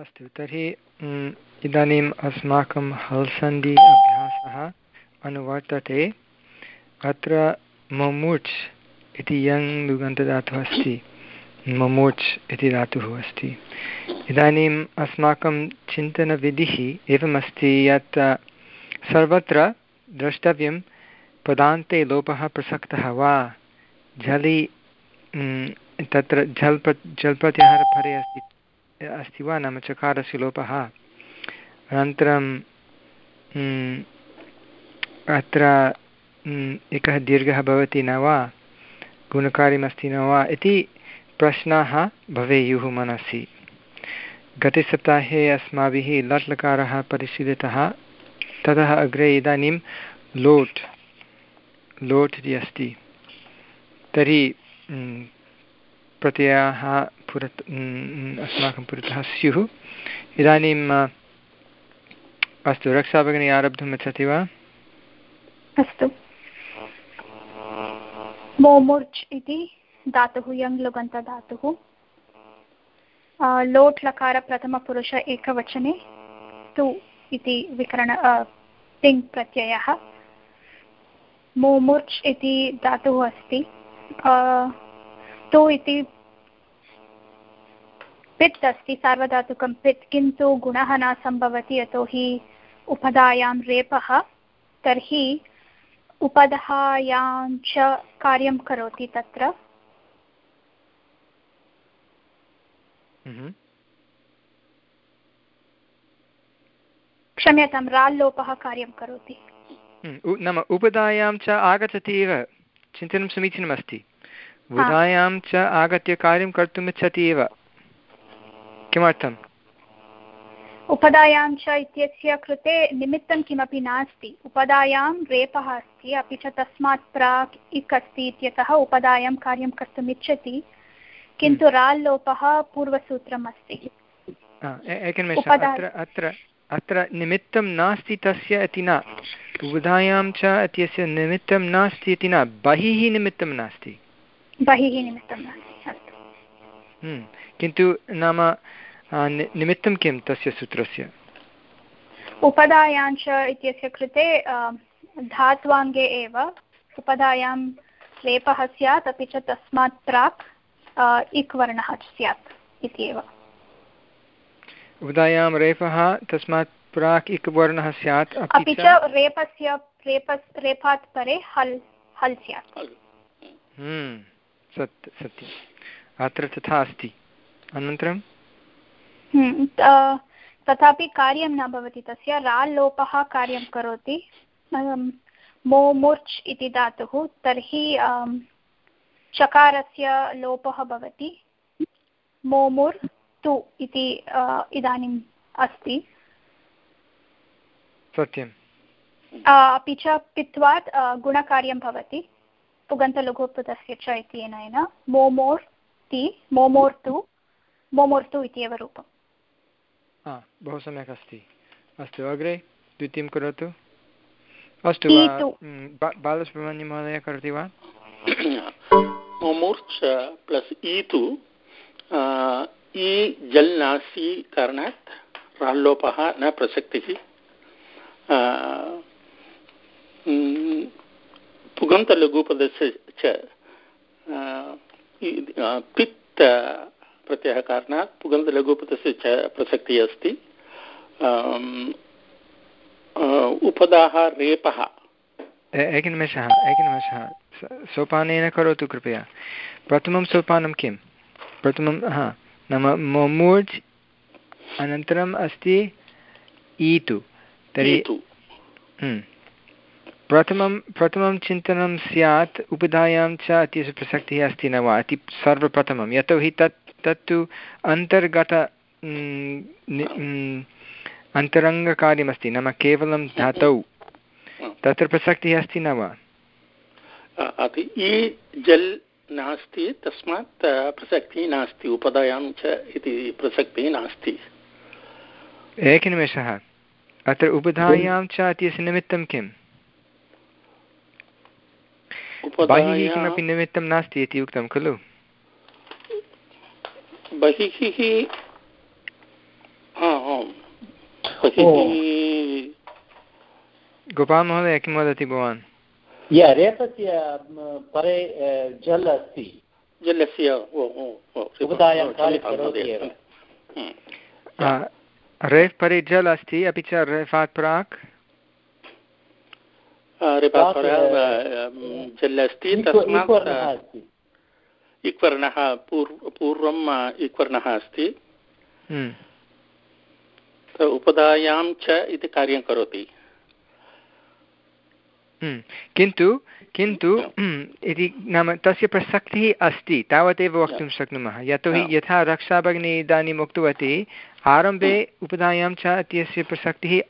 अस्तु, तर्हि इदानीम् अस्माकं हल्सन्धि अभ्यासः अनुवर्तते। अत्र ममुच् इति यङ् लुगन्तदातुः अस्ति। ममोच् इति धातुः अस्ति। इदानीम् अस्माकं चिन्तनविधिः एवमस्ति यत् सर्वत्र द्रष्टव्यं पदान्ते लोपः प्रसक्तः वा? झलि तत्र झल् प्र झल् प्रत्याहारपरे अस्ति। अस्ति वा नाम चकारस्य लोपः। अनन्तरं अत्र एकः दीर्घः भवति न वा? गुणकार्यमस्ति न वा? इति प्रश्नाः भवेयुः मनसि। गतसप्ताहे अस्माभिः लट् लकारः परिशीलितः। ततः अग्रे इदानीं लोट् लोट् इति अस्ति। तर्हि प्रत्ययाः पुरत् अस्माकं पुरतः स्युः इदानीम् अस्तु, रक्षाभगिनी आरब्धुम् इच्छति वा? अस्तु। मोमुर्च् इति धातुः, यङ् लुगन्तधातुः लोट् लकार प्रथमपुरुष एकवचने, तु इति विकरण तिङ् प्रत्ययः। मोमुर्च् इति धातुः अस्ति। तु इति पित् अस्ति सार्वधातुकं पित् किन्तु गुणः न सम्भवति यतोहि उपधायां रेपः तर्हि उपधायां च कार्यं करोति तत्र। हम्म। क्षम्यतां राल्लोपः कार्यं करोति। हम्म, नाम उपधायां च आगच्छति एव चिन्तनं समीचीनमस्ति। उदायां च आगत्य कार्यं कर्तुम् इच्छति एव। किमर्थम्? उपदायां च इत्यस्य कृते निमित्तं किमपि नास्ति। उपदायां रेपः अस्ति अपि च तस्मात् प्राक् इक् अस्ति इत्यतः उपदायां कार्यं कर्तुम् इच्छति। किन्तु हम्म। राल्लोपः पूर्वसूत्रम् अस्ति। एकनिमेषः अत्र अत्र अत्र निमित्तं नास्ति तस्य इति न। उदायां च इत्यस्य निमित्तं नास्ति इति न। बहिः निमित्तं नास्ति। बहिः निमित्तं नास्ति हम्म। किन्तु नाम निमित्तं किं तस्य सूत्रस्य? उपधायाञ्च इत्यस्य कृते धात्वाङ्गे एव उपधायां लेपः स्यात् अपि च तस्मात् प्राक् इक् वर्णः स्यात् इति एव उपधायां रेपः तस्मात् प्राक् इक् वर्णः स्यात् अपि च रेपस्य रेपस् रेपात् परे हल् हल् स्यात्। हम्म, सत् सत्यम्। अत्र तथा अस्ति। अनन्तरं तथापि कार्यं न भवति तस्य राल् लोपः कार्यं करोति। मोमुर्च् इति धातुः तर्हि चकारस्य लोपः भवति। मोमुर् तु इति इदानीम् अस्ति। सत्यम्। अपि च पित्वात् गुणकार्यं भवति। पुगन्तलघुपदस्य च इत्यनेन मोमोर् ति मोमोर्तु मोमोर्तु इत्येव रूपम्। हा बहु सम्यक् अस्ति। अस्तु अग्रे द्वितीयं करोतु। अस्तु बालसुब्रह्मण्यमहोदय करोति वा? मोमूर्च प्लस् ईतु ई जल् नास्ति कारणात् राल्लोपः न प्रसक्तिः। पुगन्तलघुपदस्य च पित्त प्रत्ययः कारणात् पुगन्तलघुपथस्य च प्रसक्तिः अस्ति। उपदाः रेपः। एकनिमेषः एकनिमेषः। सोपानेन करोतु कृपया। प्रथमं सोपानं किं प्रथमं हा नाम मोमूज् अनन्तरम् अस्ति ईतु। तर्हि हम्म। प्रथमं प्रथमं चिन्तनं स्यात् उपधायां च इत्यस्य प्रसक्तिः अस्ति न वा? इति सर्वप्रथमं। यतोहि तत् तत्तु अंतर्गत अन्तरङ्गकार्यमस्ति नाम केवलं धातौ। तत्र प्रसक्तिः अस्ति न वा जल् नास्ति तस्मात् प्रसक्तिः नास्ति उपदायां च इति प्रसक्तिः नास्ति। एकनिमेषः। अत्र उपधायां च इत्यस्य निमित्तं किम्? बहिः किमपि निमित्तं नास्ति इति उक्तं खलु? बहिः गोपाल महोदय किं वदति भवान्? रेफस्य परे जल् अस्ति। जलस्य रेफ् परे जल् अस्ति अपि च रेफात् प्राक्। जल् अस्ति तस्मात् इक्वर्णः पूर्व पूर्वम् इक्वर्णः अस्ति। हम्म। उपधायां च इति कार्यं करोति। हम्म। किन्तु किन्तु हम्म, इति नाम तस्य प्रसक्तिः अस्ति तावदेव वक्तुं शक्नुमः। यतोहि यथा रक्षा भगिनी इदानीम् उक्तवती आरम्भे उपधायां च इत्यस्य प्रसक्तिः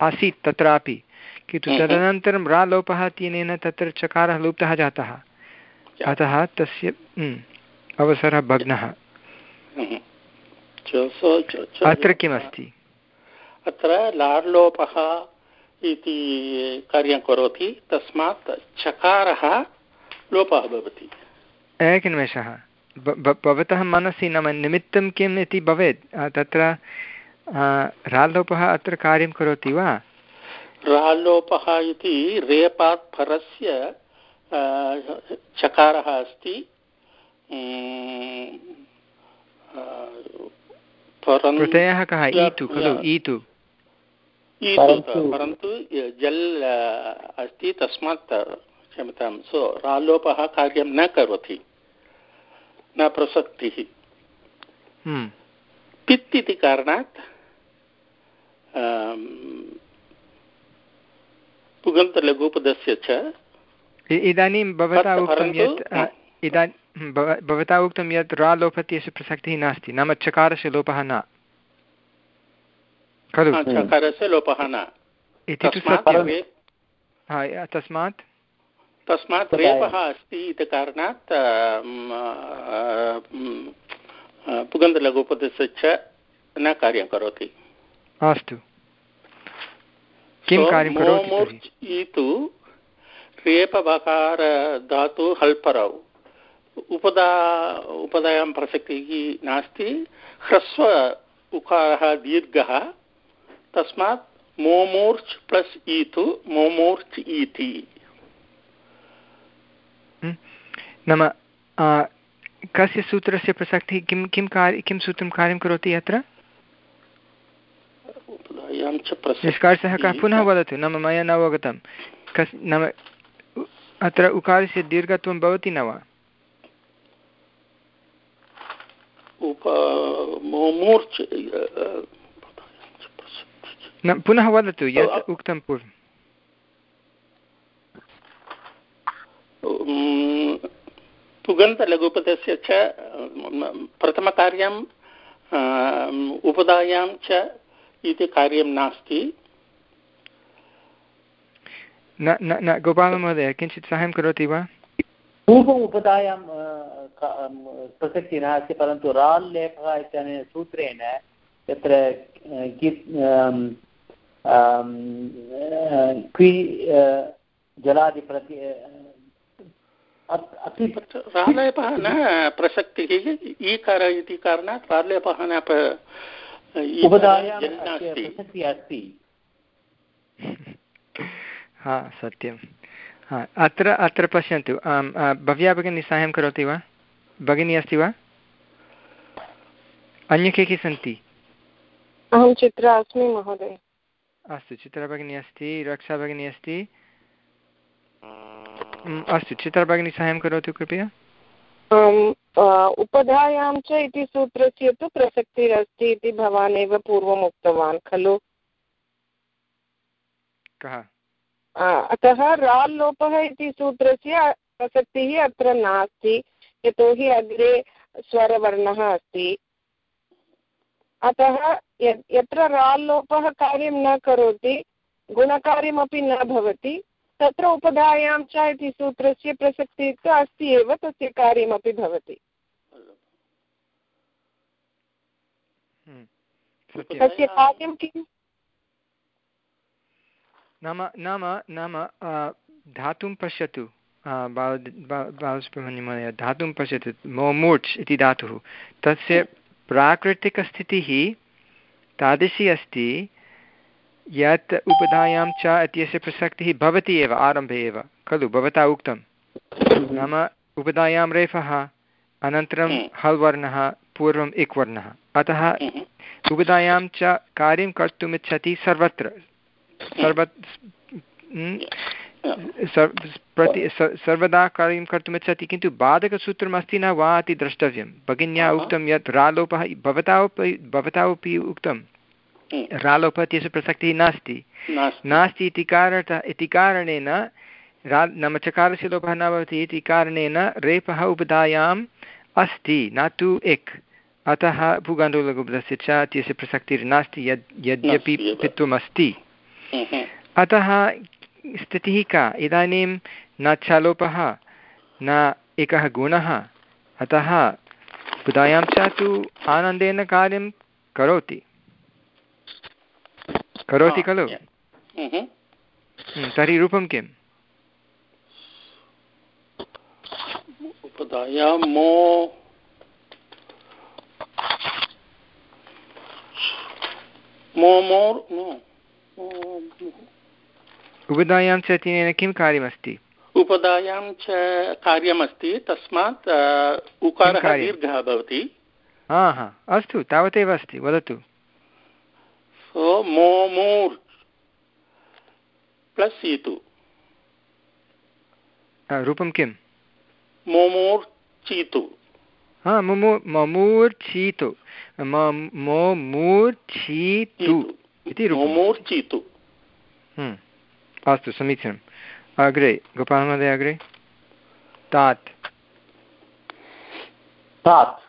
आसीत् तत्रापि। किन्तु तदनन्तरं रालोपः इत्यनेन तत्र चकारः लुप्तः जातः। अतः तस्य अवसरः भग्नः। अत्र किमस्ति? अत्र लाड्लोपः इति कार्यं करोति तस्मात् चकारः लोपः भवति। एकनिमेषः। भवतः मनसि नाम निमित्तं किम् इति भवेत्? तत्र राल्लोपः अत्र कार्यं करोति वा? राल्लोपः इति रेपात् परस्य चकारः अस्ति। प्रत्ययः कः? ईतु खलु ईतु। परन्तु जल् अस्ति तस्मात् क्षम्यतां सो रालोपः कार्यं न करोति न प्रसक्तिः। हम्म। पित् इति कारणात् पुगन्तलघुपदस्य च इदानीं भवता उक्तं यत् इदानीं भवता उक्तं यत् रा लोपति अस्य प्रसक्तिः नास्ति नाम चकारस्य लोपः न। खलु? चकारस्य लोपः न। इति तु सत्यं तस्मात्? तस्मात् रेपः अस्ति इति कारणात् पुगन्धलघुपदस्य च न कार्यं करोति। अस्तु। किं कार्यं करोति रेपभकार धातु हल्परौ। उपदा उपदायां प्रसक्तिः नास्ति। ह्रस्व उकारः दीर्घः। तस्मात् मोमूर्च् प्लस् ईतु मोमूर्च् इति हम्म। नाम कस्य सूत्रस्य प्रसक्तिः किं किं कार्य किं सूत्रं कार्यं करोति अत्र निष्कासः कः? पुनः वदतु नाम मया न अवगतं। कस् नाम अत्र उकारस्य दीर्घत्वं भवति न वा? न पुनः वदतु यत् उक्तं पूर्वं। पुगन्तलघुपदस्य च प्रथमकार्यं उपदायां च इति कार्यं नास्ति। न न गोपालमहोदय किञ्चित् साहाय्यं करोति वा? पूर्वम् उपधायां प्रसक्तिः नास्ति परन्तु राल् लेपः इत्यनेन सूत्रेण यत्र क्वि जलादिप्रति रालेपः न प्रसक्तिः ईकार इति कारणात् रालेपः न उपधायां प्रसक्तिः अस्ति। हा सत्यं हा अत्र अत्र पश्यन्तु। आम् भव्या भगिनी साहाय्यं करोति वा? भगिनी अस्ति वा? अन्ये के के सन्ति? अहं चित्रा अस्मि महोदय। अस्तु चित्रा भगिनी अस्ति रक्षा भगिनी अस्ति। अस्तु चित्रा भगिनी साहाय्यं करोतु कृपया। उपधायां च इति सूत्रस्य तु प्रसक्तिरस्ति इति भवान् एव पूर्वम् उक्तवान् खलु? कः? अतः राल् लोपः इति सूत्रस्य प्रसक्तिः अत्र नास्ति यतोहि अग्रे स्वरवर्णः अस्ति। अतः यत्र राल् लोपः कार्यं न करोति गुणकार्यमपि न भवति तत्र उपधायां च इति सूत्रस्य प्रसक्तिः तु अस्ति एव तस्य कार्यमपि भवति। हम्म। तस्य कार्यं किम्? नाम नाम नाम धातुं पश्यतु। बालसुब्रह्मण्यमहोदय धातुं पश्यतु मोमूर्च् इति धातुः। तस्य प्राकृतिकस्थितिः तादृशी अस्ति यत् उपधायां च इत्यस्य प्रसक्तिः भवति एव आरम्भे एव। खलु भवता उक्तं। नाम उपधायां रेफः अनन्तरं हम्म। हल् वर्णः पूर्वम् इक् वर्णः अतः हम्म। उपधायां च कार्यं कर्तुमिच्छति सर्वत्र। सर्व सर् प्रति सर्वदा कार्यं कर्तुमिच्छति किन्तु बाधकसूत्रमस्ति न वा इति द्रष्टव्यं। भगिन्या उक्तं यत् रालोपः भवता अपि भवता अपि उक्तं। रालोप इत्यस्य प्रसक्तिः नास्ति। नास्ति। इति कारणतः इति कारणेन रा नाम चकारस्य लोपः न भवति इति कारणेन रेपः उपधायाम् अस्ति न तु एक्। अतः भूगाण्डोलगुब्धस्य च इत्यस्य प्रसक्तिर्नास्ति यद् यद्यपि पित्वमस्ति। अतः स्थितिः का? इदानीं न छलोपः न एकः गुणः। अतः बुधायां च तु आनन्देन कार्यं करोति। करोति खलु? हम्म, तर्हि रूपं किम्? मो मो मोर् उपधायां च तेन किं कार्यमस्ति? उपधायां च कार्यमस्ति तस्मात् उकारः दीर्घः भवति। हा हा अस्तु तावदेव अस्ति वदतु। सो मोमूर् प्लस् इतु रूपं किं? मोमूर्चितु हा ममू ममूर्चितु मोमूर्चितु इति मोमूर्चितु हम्म। अस्तु समीचीनम्। अग्रे गोपालमहोदय अग्रे। तात्। तात्।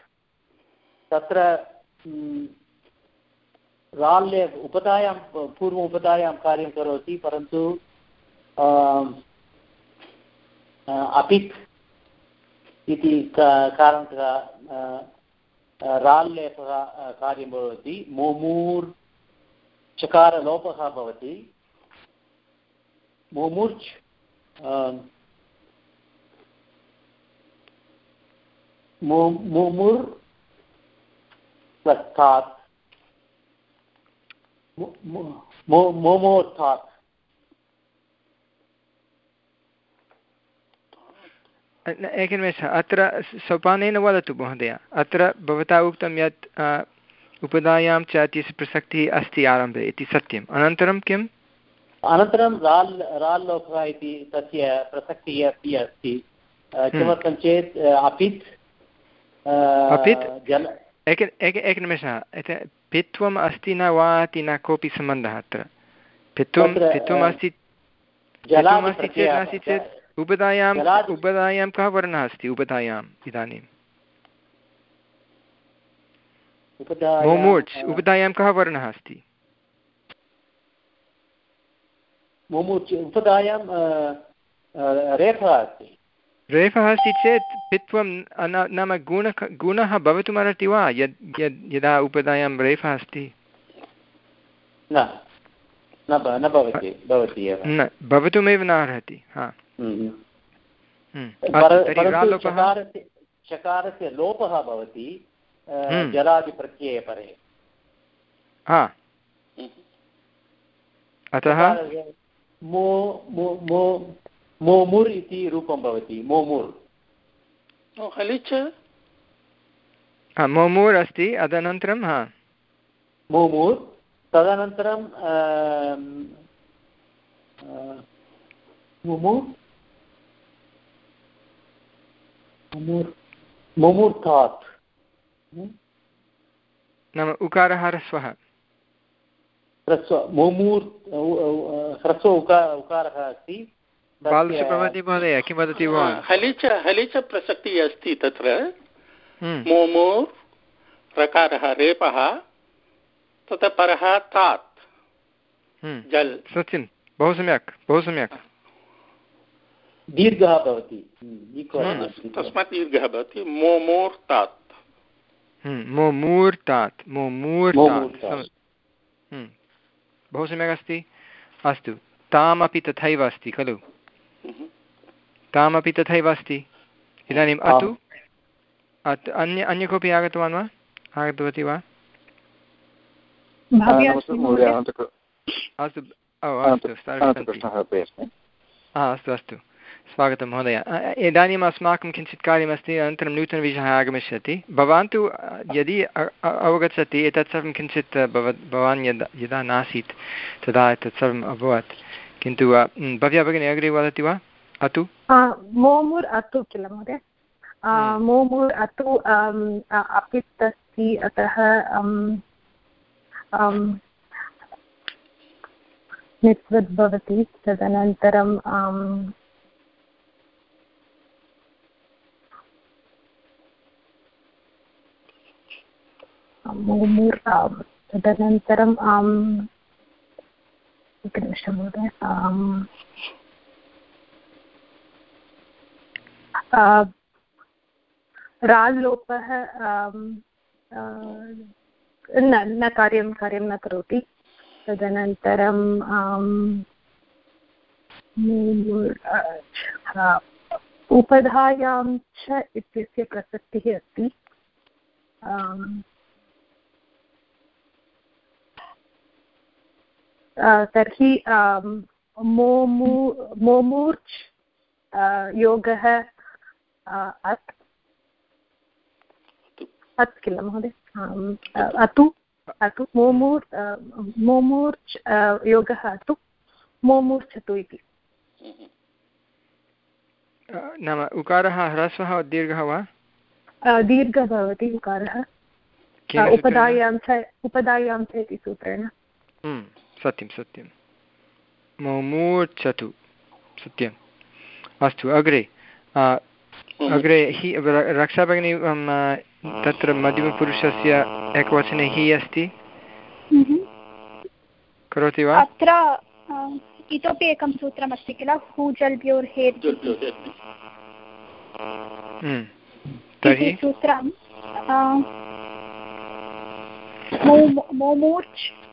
तत्र राल्य उपधायां पूर्व उपधायां कार्यं करोति परन्तु अपित् इति कारणतः राल्लेपः कार्यं भवति मोमूर् चकारलोपः भवति। मुमुर्च् मुमुर् प्लस् मोमोर्थात् एकनिमेषः, अत्र सोपानेन वदतु महोदय। अत्र भवता उक्तं यत् उपदायां च इत्यस्य प्रसक्तिः अस्ति आरम्भे इति सत्यम्। अनन्तरं किम्? अनन्तरं राल् राल् लोकः इति तस्य प्रसक्तिः अपि अस्ति। किमर्थं चेत् अपित् अपित्? जल एक एक एकनिमेषः पित्वम् अस्ति न वा इति न कोऽपि सम्बन्धः अत्र। पित्वं पित्वम् अस्ति पित्वमस्ति चेत् नास्ति चेत् उपदायाम् उपदायां कः वर्णः अस्ति उपदायाम् इदानीं उपदायां कः वर्णः अस्ति? मुमुच् उपधायां रेफः अस्ति। रेफः अस्ति चेत् पित्वं नाम गुण गुणः भवितुमर्हति वा? यद् यद् यदा उपधायां रेफः अस्ति? न न भवति भवति न भवितुमेव न अर्हति हा। हम्म, हम्म। चकारस्य लोपः भवति। हम्म। जलादिप्रत्यये हा। अतः? मो मो मो मोमुर् इति रूपं भवति मोमुर्। हलिच मोमूर् अस्ति तदनन्तरं हा। मोमूर् तदनन्तरं मुमुर्। मुमूर्तात् नाम उकारः ह्रस्वः ह्रस्व मोमूर् ह्रस्व उकार उकारः अस्ति। महोदय किं वदति भवान्? हलिच हलिच प्रसक्तिः अस्ति तत्र। मोमूर् प्रकारः रेपः ततः परः तात्। जल्। सचिन् बहु सम्यक् बहु सम्यक्। दीर्घः भवति। तस्मात् दीर्घः भवति। मोमूर्तात्। मोमूर्तात् मोमूर्तात् बहु सम्यक् अस्ति। अस्तु तामपि तथैव अस्ति खलु? तामपि तथैव अस्ति? इदानीम् अतु? अन्य अन्य कोऽपि आगतवान् वा? आगतवती वा? अस्तु अस्तु अस्तु अस्तु। स्वागतं महोदय इदानीम् अस्माकं किञ्चित् कार्यमस्ति अनन्तरं नूतनविषयः आगमिष्यति। भवान् तु यदि अवगच्छति एतत् सर्वं किञ्चित् भव भवान् यदा यदा नासीत् तदा एतत् सर्वम् अभवत्। किन्तु भव्या भगिनी अग्रे वदति वा? अतु? मोमुर् अतु किल महोदय? मोमुर् अतु अपित् अस्ति अतः निस्वद् भवति तदनन्तरं मुर् तदनन्तरम् एकनिमिषं महोदय राल्लोपः न न कार्यं कार्यं न करोति। तदनन्तरं उपधायां च इत्यस्य प्रसक्तिः अस्ति। तर्हि मोमु मोमूर्च् योगः अत् अत् किल महोदय? अतु अतु मोमूर् मोमूर्च् योगः अतु मोमूर्च्छतु इति। नाम उकारः ह्रस्वः दीर्घः वा? दीर्घः भवति उकारः। उपधायां च उपधायां च इति सूत्रेण। सत्यं सत्यं। मोमूर्च्छतु सत्यम्। अस्तु अग्रे। अग्रे हि रक्षाभगिनी तत्र मध्यमपुरुषस्य एकवचने हि अस्ति। करोति वा? अत्र इतोपि एकं सूत्रमस्ति किल? हूजल्भ्योर्हेर् तर्हि? सूत्रं मोमूर्च्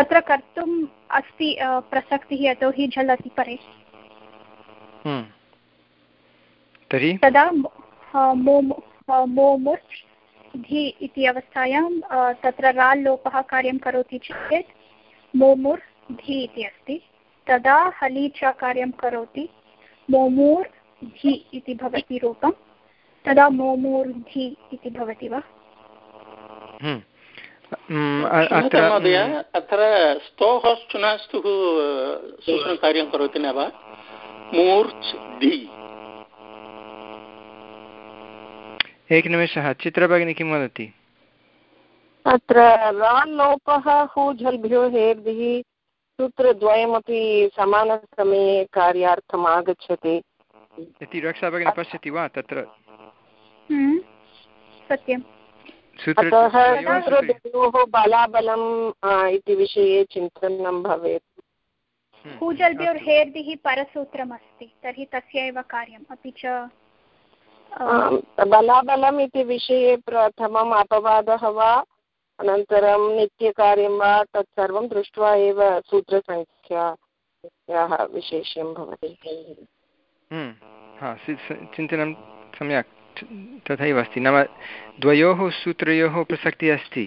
तत्र कर्तुम् अस्ति प्रसक्तिः यतोहि झलति परे। हम्म। तर्हि? तदा मोमुच् धि इति अवस्थायां तत्र राल् लोपः कार्यं करोति चेत् मोमुर् धि इति अस्ति। तदा हली च कार्यं करोति मोमूर् धि इति भवति रूपं तदा मोमूर् धि इति भवति वा? हम्म। महोदय अत्र स्तोः चुनास्तुः करोति न वा मूर्च् धि एकनिमेषः चित्रभगिनी किं वदति अत्र रान् लोपः हूझल्भ्यो हेर्भिः सूत्रद्वयमपि समानसमये कार्यार्थम् आगच्छति इति रक्षाभगिनी पश्यति वा तत्र हम्म, सत्यम् अतः सूत्रद्वयोः बलाबलम् इति विषये चिन्तनं भवेत्। हम्म, परसूत्रमस्ति तर्हि तस्य एव कार्यम्। अपि च बलाबलम् इति विषये प्रथमम् अपवादः वा अनन्तरं नित्यकार्यं वा तत्सर्वं दृष्ट्वा एव सूत्रसङ्ख्यायाः विशेष्यं भवति। हम्म, चिन्तनं सम्यक्। तथैव अस्ति नाम द्वयोः सूत्रयोः प्रसक्तिः अस्ति।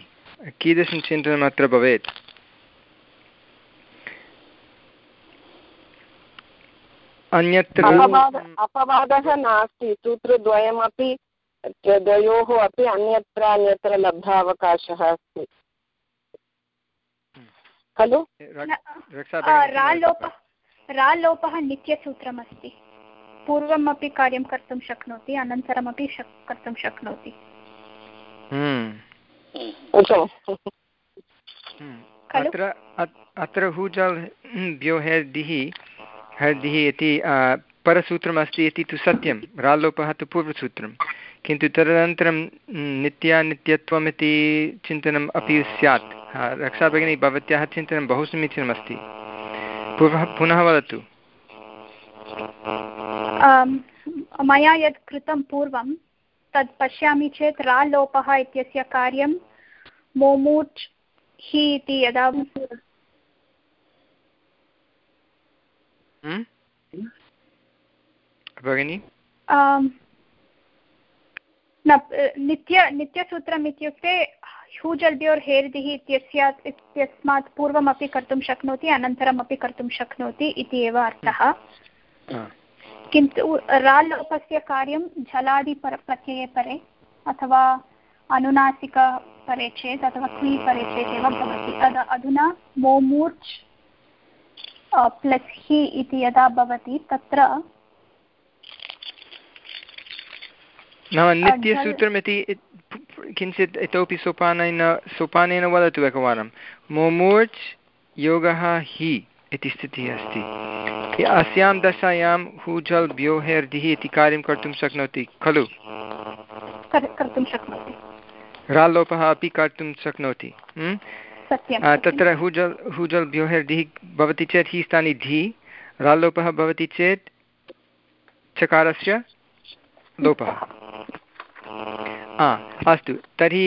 कीदृशं चिन्तनम् अत्र भवेत्? अन्यत्र अपवादः नास्ति। सूत्रद्वयमपि द्वयोः अपि अन्यत्र अन्यत्र लब्धावकाशः अस्ति। खलु? रालोपः नित्यसूत्रमस्ति। पूर्वमपि कार्यं कर्तुं शक्नोति अनन्तरमपि कर्तुं शक्नोति। हम्म। हम्म। अत्र अत्र हूजल् व्योहेर्दिः हर्दिः इति परसूत्रमस्ति इति तु सत्यं राल्लोपः तु पूर्वसूत्रं। किन्तु तदनन्तरं नित्यानित्यत्वम् इति चिन्तनम् अपि स्यात्। रक्षा भगिनी भवत्याः चिन्तनं बहु समीचीनमस्ति पुनः पुनः वदतु। मया यत् कृतं पूर्वं तत् पश्यामि चेत् रालोपः इत्यस्य कार्यं मोमूच् हि इति यदा हम्म? भगिनि? न नित्य नित्यसूत्रम् इत्युक्ते ह्यूजल्ड्योर् हेर्दिः इत्यस्य इत्यस्मात् पूर्वमपि कर्तुं शक्नोति अनन्तरमपि कर्तुं शक्नोति इति एव अर्थः। किन्तु राल्लोपस्य कार्यं झलादिपर प्रत्यये परे अथवा अनुनासिकपरे चेत् अथवा क्वी परे चेत् एव भवति। तद् अधुना मोमूर्च् प्लस् हि इति यदा भवति तत्र नाम नित्यसूत्रमिति किञ्चित् इतोपि सोपानेन सोपानेन वदतु एकवारं। मोमोर्च् योगः हि इति स्थितिः अस्ति। अस्यां दशायां हुजल् ब्योहेर्दिः इति कार्यं कर्तुं शक्नोति खलु? राल्लोपः अपि कर्तुं शक्नोति तत्र हुजल् हुजल् ब्योहेर्दिः भवति चेत् हि स्थाने धि राल्लोपः भवति चेत् चकारस्य लोपः। अस्तु तर्हि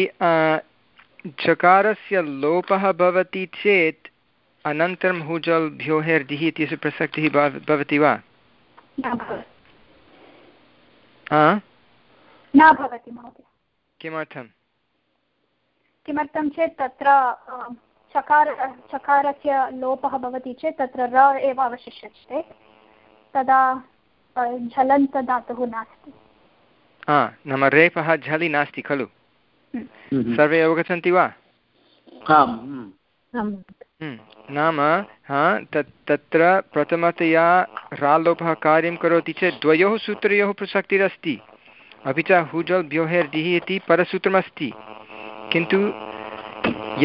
चकारस्य लोपः भवति चेत् अनन्तरं हुजल् भ्योहेर्दिः इत्यस्य प्रसक्तिः भवति वा? न भवति। महोदय। किमर्थं किमर्थं चेत् तत्र चकार चकारस्य लोपः भवति चेत् तत्र र एव अवशिष्यते। तदा झलन्तदातुः नास्ति। हा नाम रेफः झलि नास्ति खलु। हम्म। सर्वे अवगच्छन्ति वा? हम्म। नाम, हा, तत्, तत्र प्रथमतया रालोपः कार्यं करोति चेत् द्वयोः सूत्रयोः प्रसक्तिरस्ति। अपि च हुजल् ब्योहेर्दिः इति परसूत्रमस्ति। किन्तु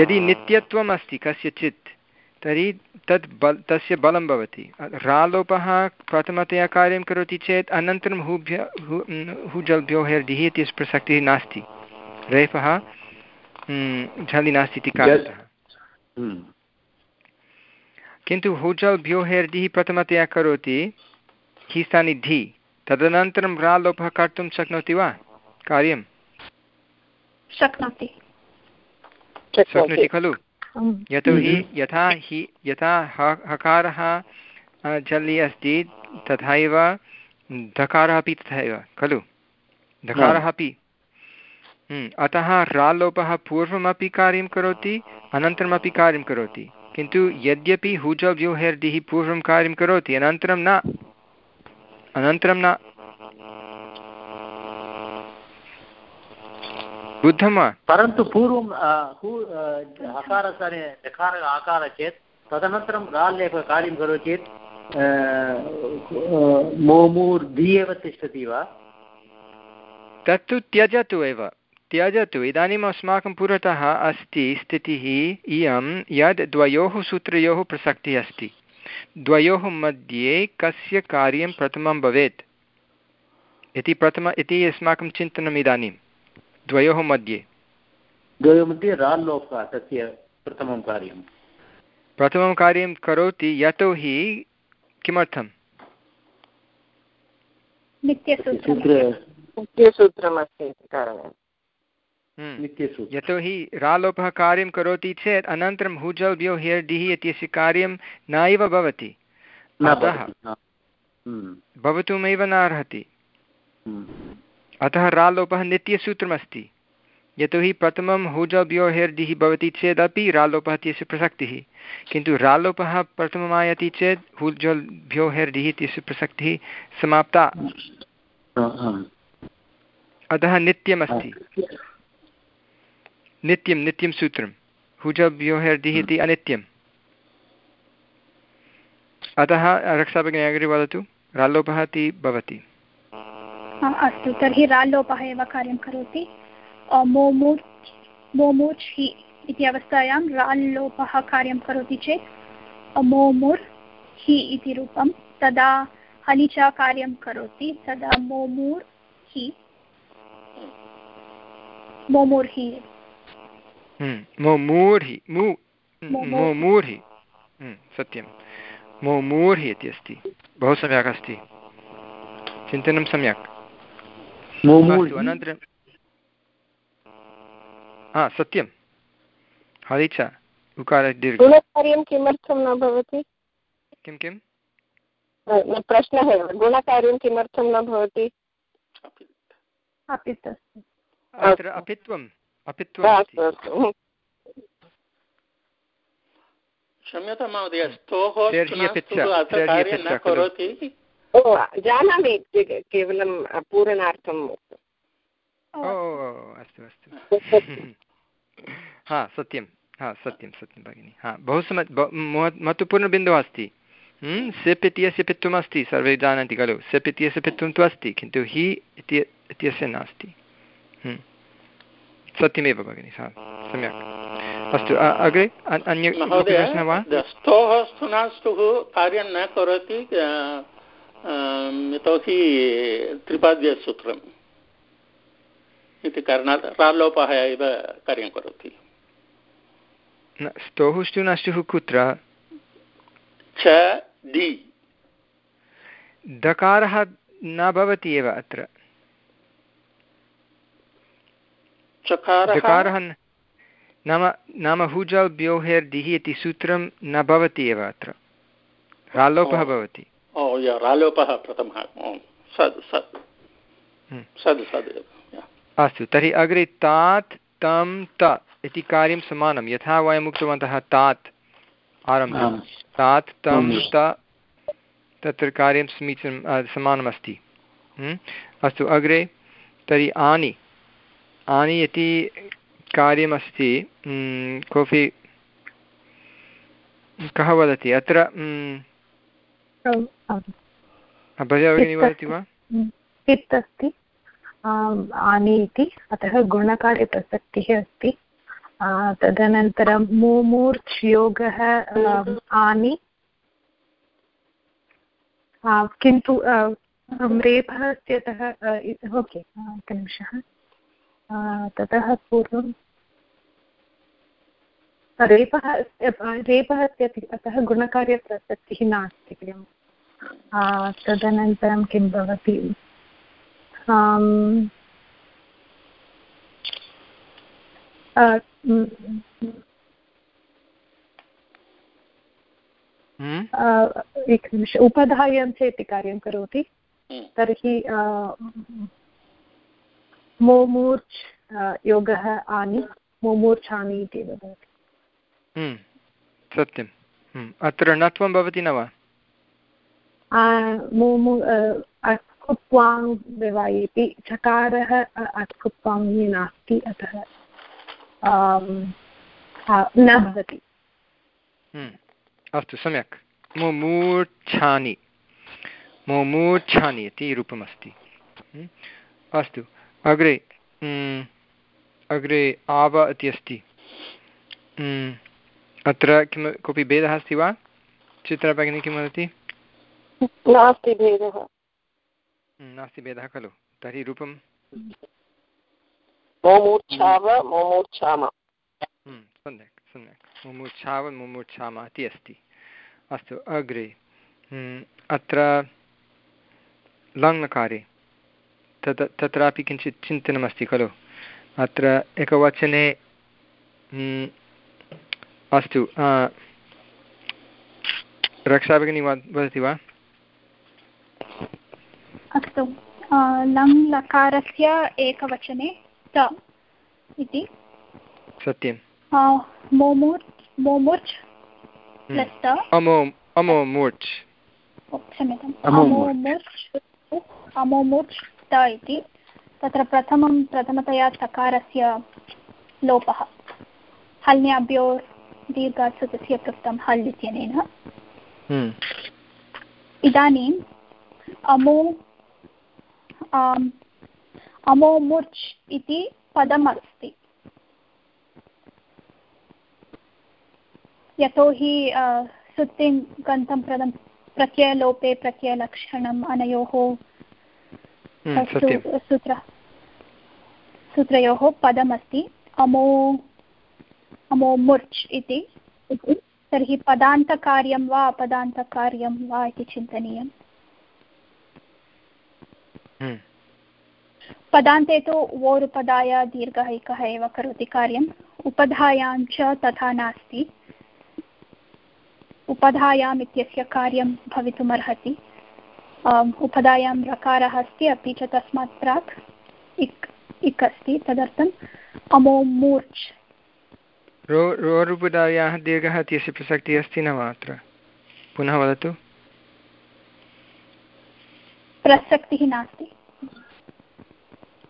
यदि नित्यत्वम् अस्ति कस्यचित्, तर्हि तद् बल्, तस्य बलं भवति। रालोपः प्रथमतया कार्यं करोति चेत् अनन्तरं हुभ्य हुजल्भ्यो हेर्दिः इत्यस्य प्रसक्तिः नास्ति। रेफः झलि नास्ति इति कारणतः। हम्म। किन्तु हुजल्भ्यो हेर्दिः प्रथमतया करोति हि स्थानि धि तदनन्तरं रालोपः कर्तुं शक्नोति वा कार्यं शक्नोति शक्नोति खलु यतोहि यथा हि यथा हकारः जलि अस्ति तथैव धकारः अपि तथैव खलु धकारः अपि अतः रालोपः पूर्वमपि कार्यं करोति अनन्तरमपि कार्यं करोति। किन्तु यद्यपि हुजव्यूहेर्दिः पूर्वं कार्यं करोति अनन्तरं न। अनन्तरं न। बुद्धं वा? परन्तु पूर्वं हकारस्थाने ढकार आकार चेत् तदनन्तरं राल्लेखः कार्यं करोति चेत् मोमूर्धि एव तिष्ठति वा? तत्तु त्यजतु एव। त्यजतु इदानीम् अस्माकं पुरतः अस्ति स्थितिः इयं यद् द्वयोः सूत्रयोः प्रसक्तिः अस्ति। द्वयोः मध्ये कस्य कार्यं प्रथमं भवेत्? इति प्रथम इति अस्माकं चिन्तनम् इदानीं। द्वयोः मध्ये। द्वयोः मध्ये राल्लोपः तस्य प्रथमं कार्यं? प्रथमं कार्यं करोति यतोहि किमर्थं हम्म। यतोहि रालोपः कार्यं करोति चेत् अनन्तरं हुजल् ब्यो हियर् डिः इत्यस्य कार्यं नैव भवति। अतः हम्म। भवितुमेव नार्हति। हम्म। अतः रालोपः नित्यसूत्रमस्ति। यतोहि प्रथमं हुजभ्यो हेर्दिः भवति चेदपि रालोपः इत्यस्य प्रसक्तिः। किन्तु रालोपः प्रथमम् आयाति चेत् हुजभ्यो हेर्दिः इत्यस्य प्रसक्तिः समाप्ता। अतः नित्यमस्ति। नित्यं नित्यं सूत्रं हुजभ्योहर्दिः इति अनित्यम् अतः रक्षाभगिनी अग्रे वदतु रालोपः इति भवति अस्तु तर्हि राल्लोपः एव कार्यं करोति। मोमूर् हि इति अवस्थायां राल्लोपः कार्यं करोति चेत् मोमुर् हि इति रूपं तदा हनि च कार्यं करोति तदा मोमूर् हि मोमुर् हि मोमूर्हि मू मोमूर्हि। सत्यं। मोमूर्हि इति अस्ति। बहु सम्यक् अस्ति। चिन्तनं सम्यक्। अनन्तरं हा सत्यं। हरिच उकार गुणकार्यं किमर्थं न भवति? किं किं? प्रश्नः एव। गुणकार्यं किमर्थं न भवति? अत्र अपित्वम् अपित्वम् क्षम्यतां महोदय स्तोः न करोति जानामि केवलं पूरणार्थम् अस्तु अस्तु हा सत्यं हा सत्यं सत्यं भगिनि हा बहु सम्यक् महत्त्वपूर्णबिन्दुः अस्ति सिप् इत्यस्य पित्वम् अस्ति सर्वे जानन्ति खलु सिप् इत्यस्य पित्वं तु अस्ति किन्तु हि इत्यस्य नास्ति सत्यमेव भगिनि सा सम्यक्। अस्तु अग्रे अन्य प्रश्नः वा? स्तोः स्तुनास्तुः कार्यं न करोति यतोहि त्रिपाद्यसूत्रम् इति कारणात् रालोपः एव कार्यं करोति। स्तोः स्तुनास्तुः कुत्र? च डि। दकारः न भवति एव अत्र। चकारः नाम नाम हुजल् इति सूत्रं न भवति एव अत्र। रालोपः भवति। रालोपः प्रथमः। हम्म। अस्तु तर्हि अग्रे तात् तं त इति कार्यं समानं। यथा वयम् उक्तवन्तः तात् आरम्भं। तात् तं त तत्र कार्यं समीचीनं समानमस्ति। हम्म। अस्तु अग्रे तर्हि आनि। आनि इति कार्यमस्ति कोऽपि कः वदति? अत्र भगिनी वदति वा? पित् अस्ति आनि इति अतः गुणकार्यप्रसक्तिः अस्ति। तदनन्तरं मुमूर्च् योगः आनि। किन्तु रेफः अस्ति अतः ओके एकनिमिषः। ततः पूर्वं रेपः रेपः अस्ति अतः गुणकार्यप्रसक्तिः नास्ति किल। तदनन्तरं किं भवति? एकनिमिष उपधायं चेत् कार्यं करोति। हम्म। तर्हि मोमूर्च् योगः आनि मोमूर्च्छानि इति वदति हम्म, सत्यम् हम्म, अत्र णत्वं भवति न वा? मोमु अत्कुप्वाङ् विवायेति चकारः अत्कुप्वाङ् नास्ति अतः न भवति। हम्म, अस्तु सम्यक्। मुमूर्च्छानि। मुमूर्च्छानि इति रूपमस्ति। अस्तु। अग्रे अग्रे आव इति अस्ति। अत्र किं कोऽपि भेदः अस्ति वा? चित्रभगिनी किं वदति? नास्ति भेदः। नास्ति भेदः खलु। तर्हि रूपं सम्यक् सम्यक्। मुमूर्च्छाव मुमूर्च्छाम इति अस्ति। अस्तु अग्रे। अत्र लङ्लकारे तत् तत्रापि किञ्चित् चिन्तनमस्ति खलु। अत्र एकवचने अस्तु रक्षाभगिनी वदति वा? अस्तु लङ् लकारस्य एकवचने त इति। सत्यं मोमूर् मोमूर्च् अमोमूर्च् क्षम्यताम्। अमोमूर्च् अमोमूर्च् त इति। तत्र प्रथमं प्रथमतया तकारस्य लोपः। हल्न्याभ्यो दीर्घात्सुतस्य कृतं हल् इत्यनेन। हम्म। इदानीम् अमो अमोमुर्च् इति पदम् अस्ति यतोहि सुत्तिङ्गन्तं प्रदं प्रत्ययलोपे प्रत्ययलक्षणम् अनयोः सूत्र। सूत्रयोः पदमस्ति अमो अमो मुर्च् इति। तर्हि पदान्तकार्यं वा अपदान्तकार्यं वा इति चिन्तनीयम्। हम्म। पदान्ते तु वोरुपदाय दीर्घः एकः एव करोति कार्यम्। उपधायां च तथा नास्ति। उपधायाम् इत्यस्य कार्यं भवितुमर्हति। उपधायां रकारः अस्ति अपि च तस्मात् प्राक् इक् इक् अस्ति। तदर्थम् अमो मूर्च्। रो रोरुपदायाः दीर्घः इत्यस्य प्रसक्तिः अस्ति न वा अत्र? पुनः वदतु। प्रसक्तिः नास्ति।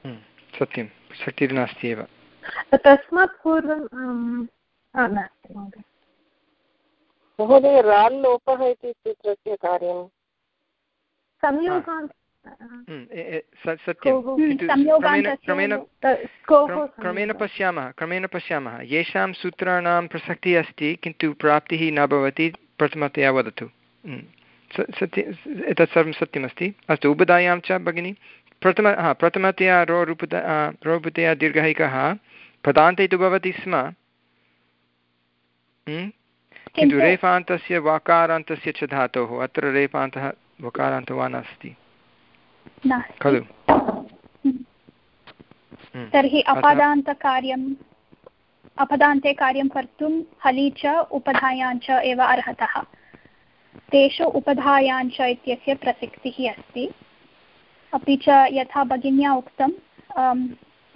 हम्म, सत्यं। प्रसक्तिर्नास्ति एव। तस्मात् पूर्वं नास्ति महोदय। महोदय राल् लोपः इति सूत्रस्य कार्यं सत्यं क्रमेण पश्यामः क्रमेण पश्यामः। येषां सूत्राणां प्रसक्तिः अस्ति किन्तु प्राप्तिः न भवति प्रथमतया वदतु। सत्य एतत् सर्वं सत्यमस्ति। अस्तु उबदायां च भगिनि। प्रथम हा प्रथमतया रो रूपत रोपतया दीर्घैकः पदान्ते तु भवति स्म। किन्तु रेफान्तस्य वाकारान्तस्य च धातोः। अत्र रेफान्तः वकारान्तः वा नास्ति? खलु? हम्म। हम्म। तर्हि अपदान्तकार्यम् अपदान्ते कार्यं कर्तुं हलि च उपधायाञ्च एव अर्हतः। तेषु उपधायाञ्च इत्यस्य प्रसक्तिः अस्ति। अपि च यथा भगिन्या उक्तम्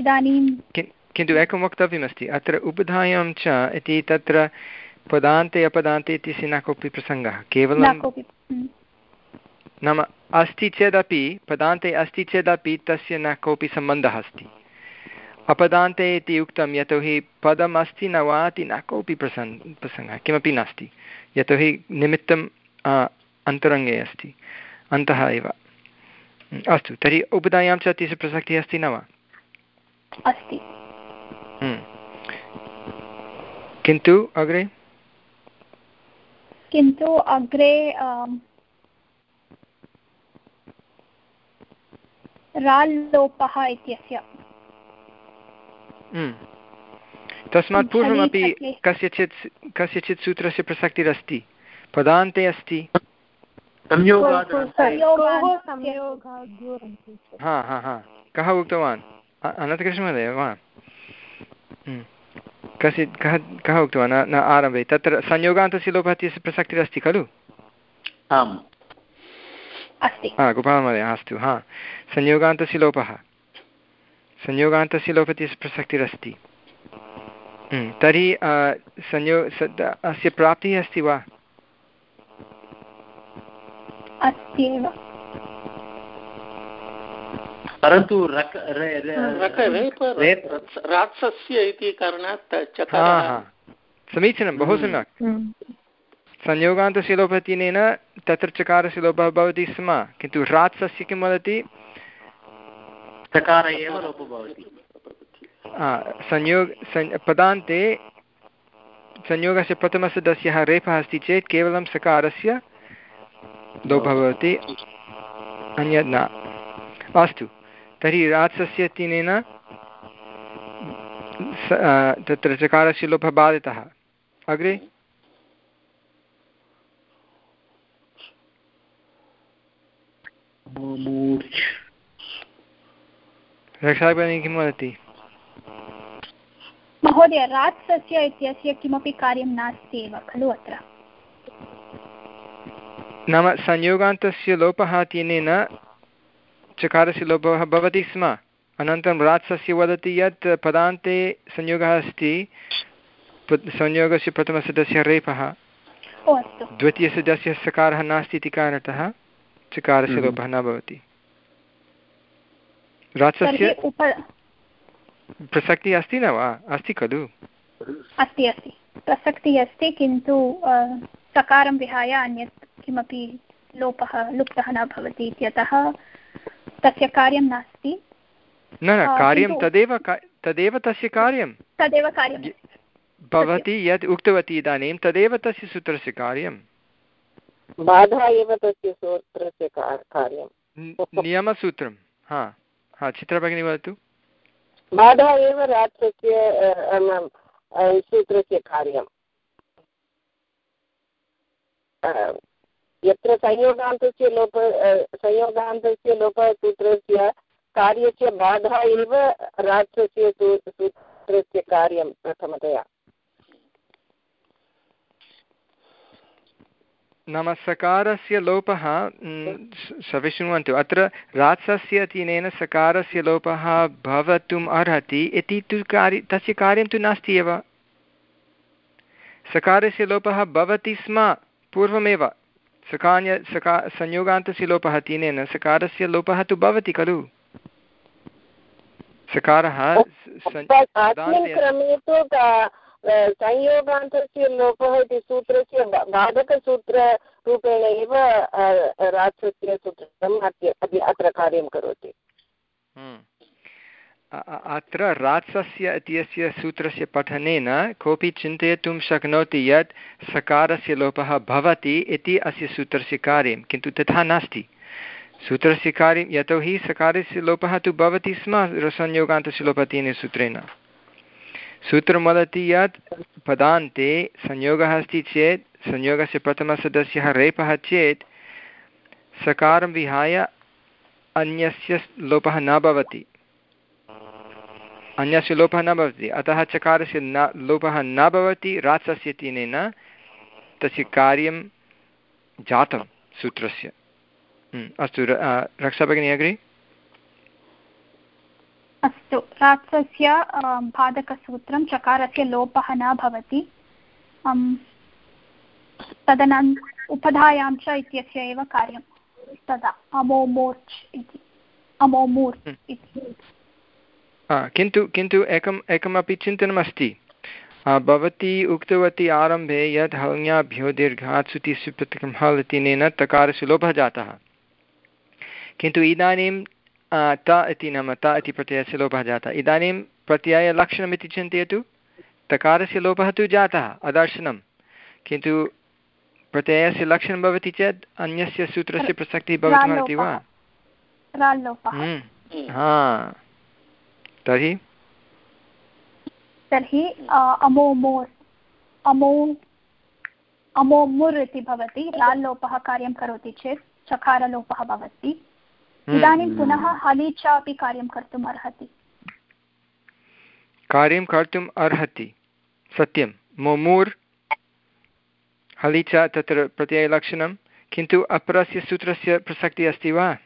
इदानीं किन्तु एकं वक्तव्यमस्ति। अत्र उपधायां च इति तत्र पदान्ते अपदान्ते इत्यस्य न कोऽपि प्रसङ्गः। केवलं। नाम अस्ति चेदपि पदान्ते अस्ति चेदपि तस्य न कोऽपि सम्बन्धः अस्ति। अपदान्ते इति उक्तं यतोहि पदम् अस्ति न वा इति न कोऽपि प्रसन् प्रसङ्गः किमपि नास्ति। यतोहि निमित्तम् अन्तरङ्गे अस्ति। अन्तः एव। अस्तु तर्हि उपदायां च अतिस्य प्रसक्तिः अस्ति न वा? अस्ति। किन्तु अग्रे? किन्तु अग्रे राल्लोपः इत्यस्य। हम्म। तस्मात् पूर्वमपि कस्यचित् कस्यचित् सूत्रस्य प्रसक्तिरस्ति। पदान्ते अस्ति। हा हा हा। कः उक्तवान्? अनन्तकृष्णमहोदय वा? हम्म। कस्य कः कः उक्तवान्? न आरम्भे। तत्र संयोगान्तस्य लोपः इत्यस्य प्रसक्तिरस्ति खलु? आम्। अस्ति। हा गोपालमहोदय अस्तु हा। संयोगान्तस्य लोपः संयोगान्तस्य लोपस्य प्रसक्तिरस्ति। हम्म, तर्हि संयो अस्य प्राप्तिः अस्ति वा? परन्तु रात्सस्य इति कारणात् समीचीनं बहु सम्यक्। हम्म। संयोगान्तस्य लोपतिनेन तत्र चकारस्य लोपः भवति स्म किन्तु रात्सस्य किं वदति? चकार एव लोपो भवति संयोग पदान्ते संयोगस्य प्रथमसदस्यः रेफः अस्ति चेत् केवलं सकारस्य लोपः भवति अन्यत् न। अस्तु तर्हि रात्सस्य तिनेन तत्र चकारस्य लोपः बाधितः अग्रे? रक्षाभगिनी किं वदति महोदय रात्सस्य इत्यस्य किमपि कार्यं नास्ति एव खलु अत्र नाम संयोगान्तस्य लोपः चकारस्य लोपः भवति स्म अनन्तरं रात्सस्य वदति यत् पदान्ते संयोगः अस्ति संयोगस्य प्रथमसदस्यः रेपः द्वितीयसदस्यः सकारः नास्ति इति कारणतः चकारस्य हम्म। लोपः न भवति। रात्सस्य प्रसक्तिः अस्ति न वा? अस्ति खलु। अस्ति अस्ति। प्रसक्तिः अस्ति किन्तु सकारं विहाय अन्यत् किमपि लोपः लुप्तः न भवति इत्यतः तस्य कार्यं नास्ति। न न कार्यं तदेव तदेव तस्य कार्यं। तदेव कार्यं। भवती यत् उक्तवती इदानीं तदेव तस्य सूत्रस्य कार्यं बाधा एव तस्य सूत्रस्य कार्यं नियमसूत्रं। हा हा चित्रभगिनी वदतु। बाधा एव रात्रस्य सूत्रस्य कार्यम्। यत्र संयोगान्तस्य लोप संयोगान्तस्य लोपसूत्रस्य कार्यस्य बाधा एव राक्षस्य सूत्रस्य कार्यं प्रथमतया। नाम सकारस्य लोपः सर्वे शृण्वन्तु अत्र रात्सस्य अतीनेन सकारस्य लोपः भवितुम् अर्हति इति तु कार्य, तस्य कार्यं तु नास्ति एव। सकारस्य लोपः भवति स्म पूर्वमेव। सकान्य, सका, संयोगान्तस्य लोपः तीनेन सकारस्य लोपः तु भवति खलु। सकारः संयोगान्तस्य लोपः इति सूत्रस्य बाधकसूत्ररूपेण एव राक्षस्य सूत्रम् अत्र कार्यं करोति। हम्म। अत्र रात्सस्य इत्यस्य सूत्रस्य पठनेन कोऽपि चिन्तयितुं शक्नोति यत् सकारस्य लोपः भवति इति अस्य सूत्रस्य कार्यं, किन्तु तथा नास्ति। सूत्रस्य कार्यं, यतोहि सकारस्य लोपः तु भवति स्म रसंयोगान्तस्य लोपः तेन सूत्रेण। सूत्रं वदति यत् पदान्ते संयोगः अस्ति चेत् संयोगस्य प्रथमसदस्यः रेपः चेत् सकारं विहाय अन्यस्य लोपः न भवति। अन्यस्य लोपः न भवति। अतः चकारस्य न लोपः न भवति रात्सस्य तिनेन तस्य कार्यं जातं सूत्रस्य। हम्म, अस्तु रक्षाभगिनी अग्रे। अस्तु रात्सस्य बाधकसूत्रं चकारस्य लोपः न भवति तदनन् उपधायां च इत्यस्य एव कार्यं। तदा अमोमोर्च् इति। अमोमूर् इति। किन्तु किन्तु एकम् एकमपि चिन्तनमस्ति। भवती उक्तवती आरम्भे यत् हङ्याभ्यो दीर्घात् सुति सुप्रतिकं हल् इत्यनेन तकारस्य लोपः जातः। किन्तु इदानीं त इति नाम त इति प्रत्ययस्य लोपः जातः। इदानीं प्रत्ययलक्षणमिति चिन्तयतु। तकारस्य लोपः तु जातः अदर्शनं किन्तु प्रत्ययस्य लक्षणं भवति चेत् अन्यस्य सूत्रस्य प्रसक्तिः भवितुमर्हति वा? हम्म। हा। तर्हि? तर्हि अमोमोर् अमो अमोमुर् इति भवति। लाल् लोपः कार्यं करोति चेत् चकारलोपः भवति। इदानीं पुनः हलि च अपि कार्यं कर्तुम् अर्हति। कार्यं कर्तुम् अर्हति। सत्यं। मोमूर् हलि च तत्र प्रत्ययलक्षणं किन्तु अपरस्य सूत्रस्य प्रसक्तिः अस्ति वा?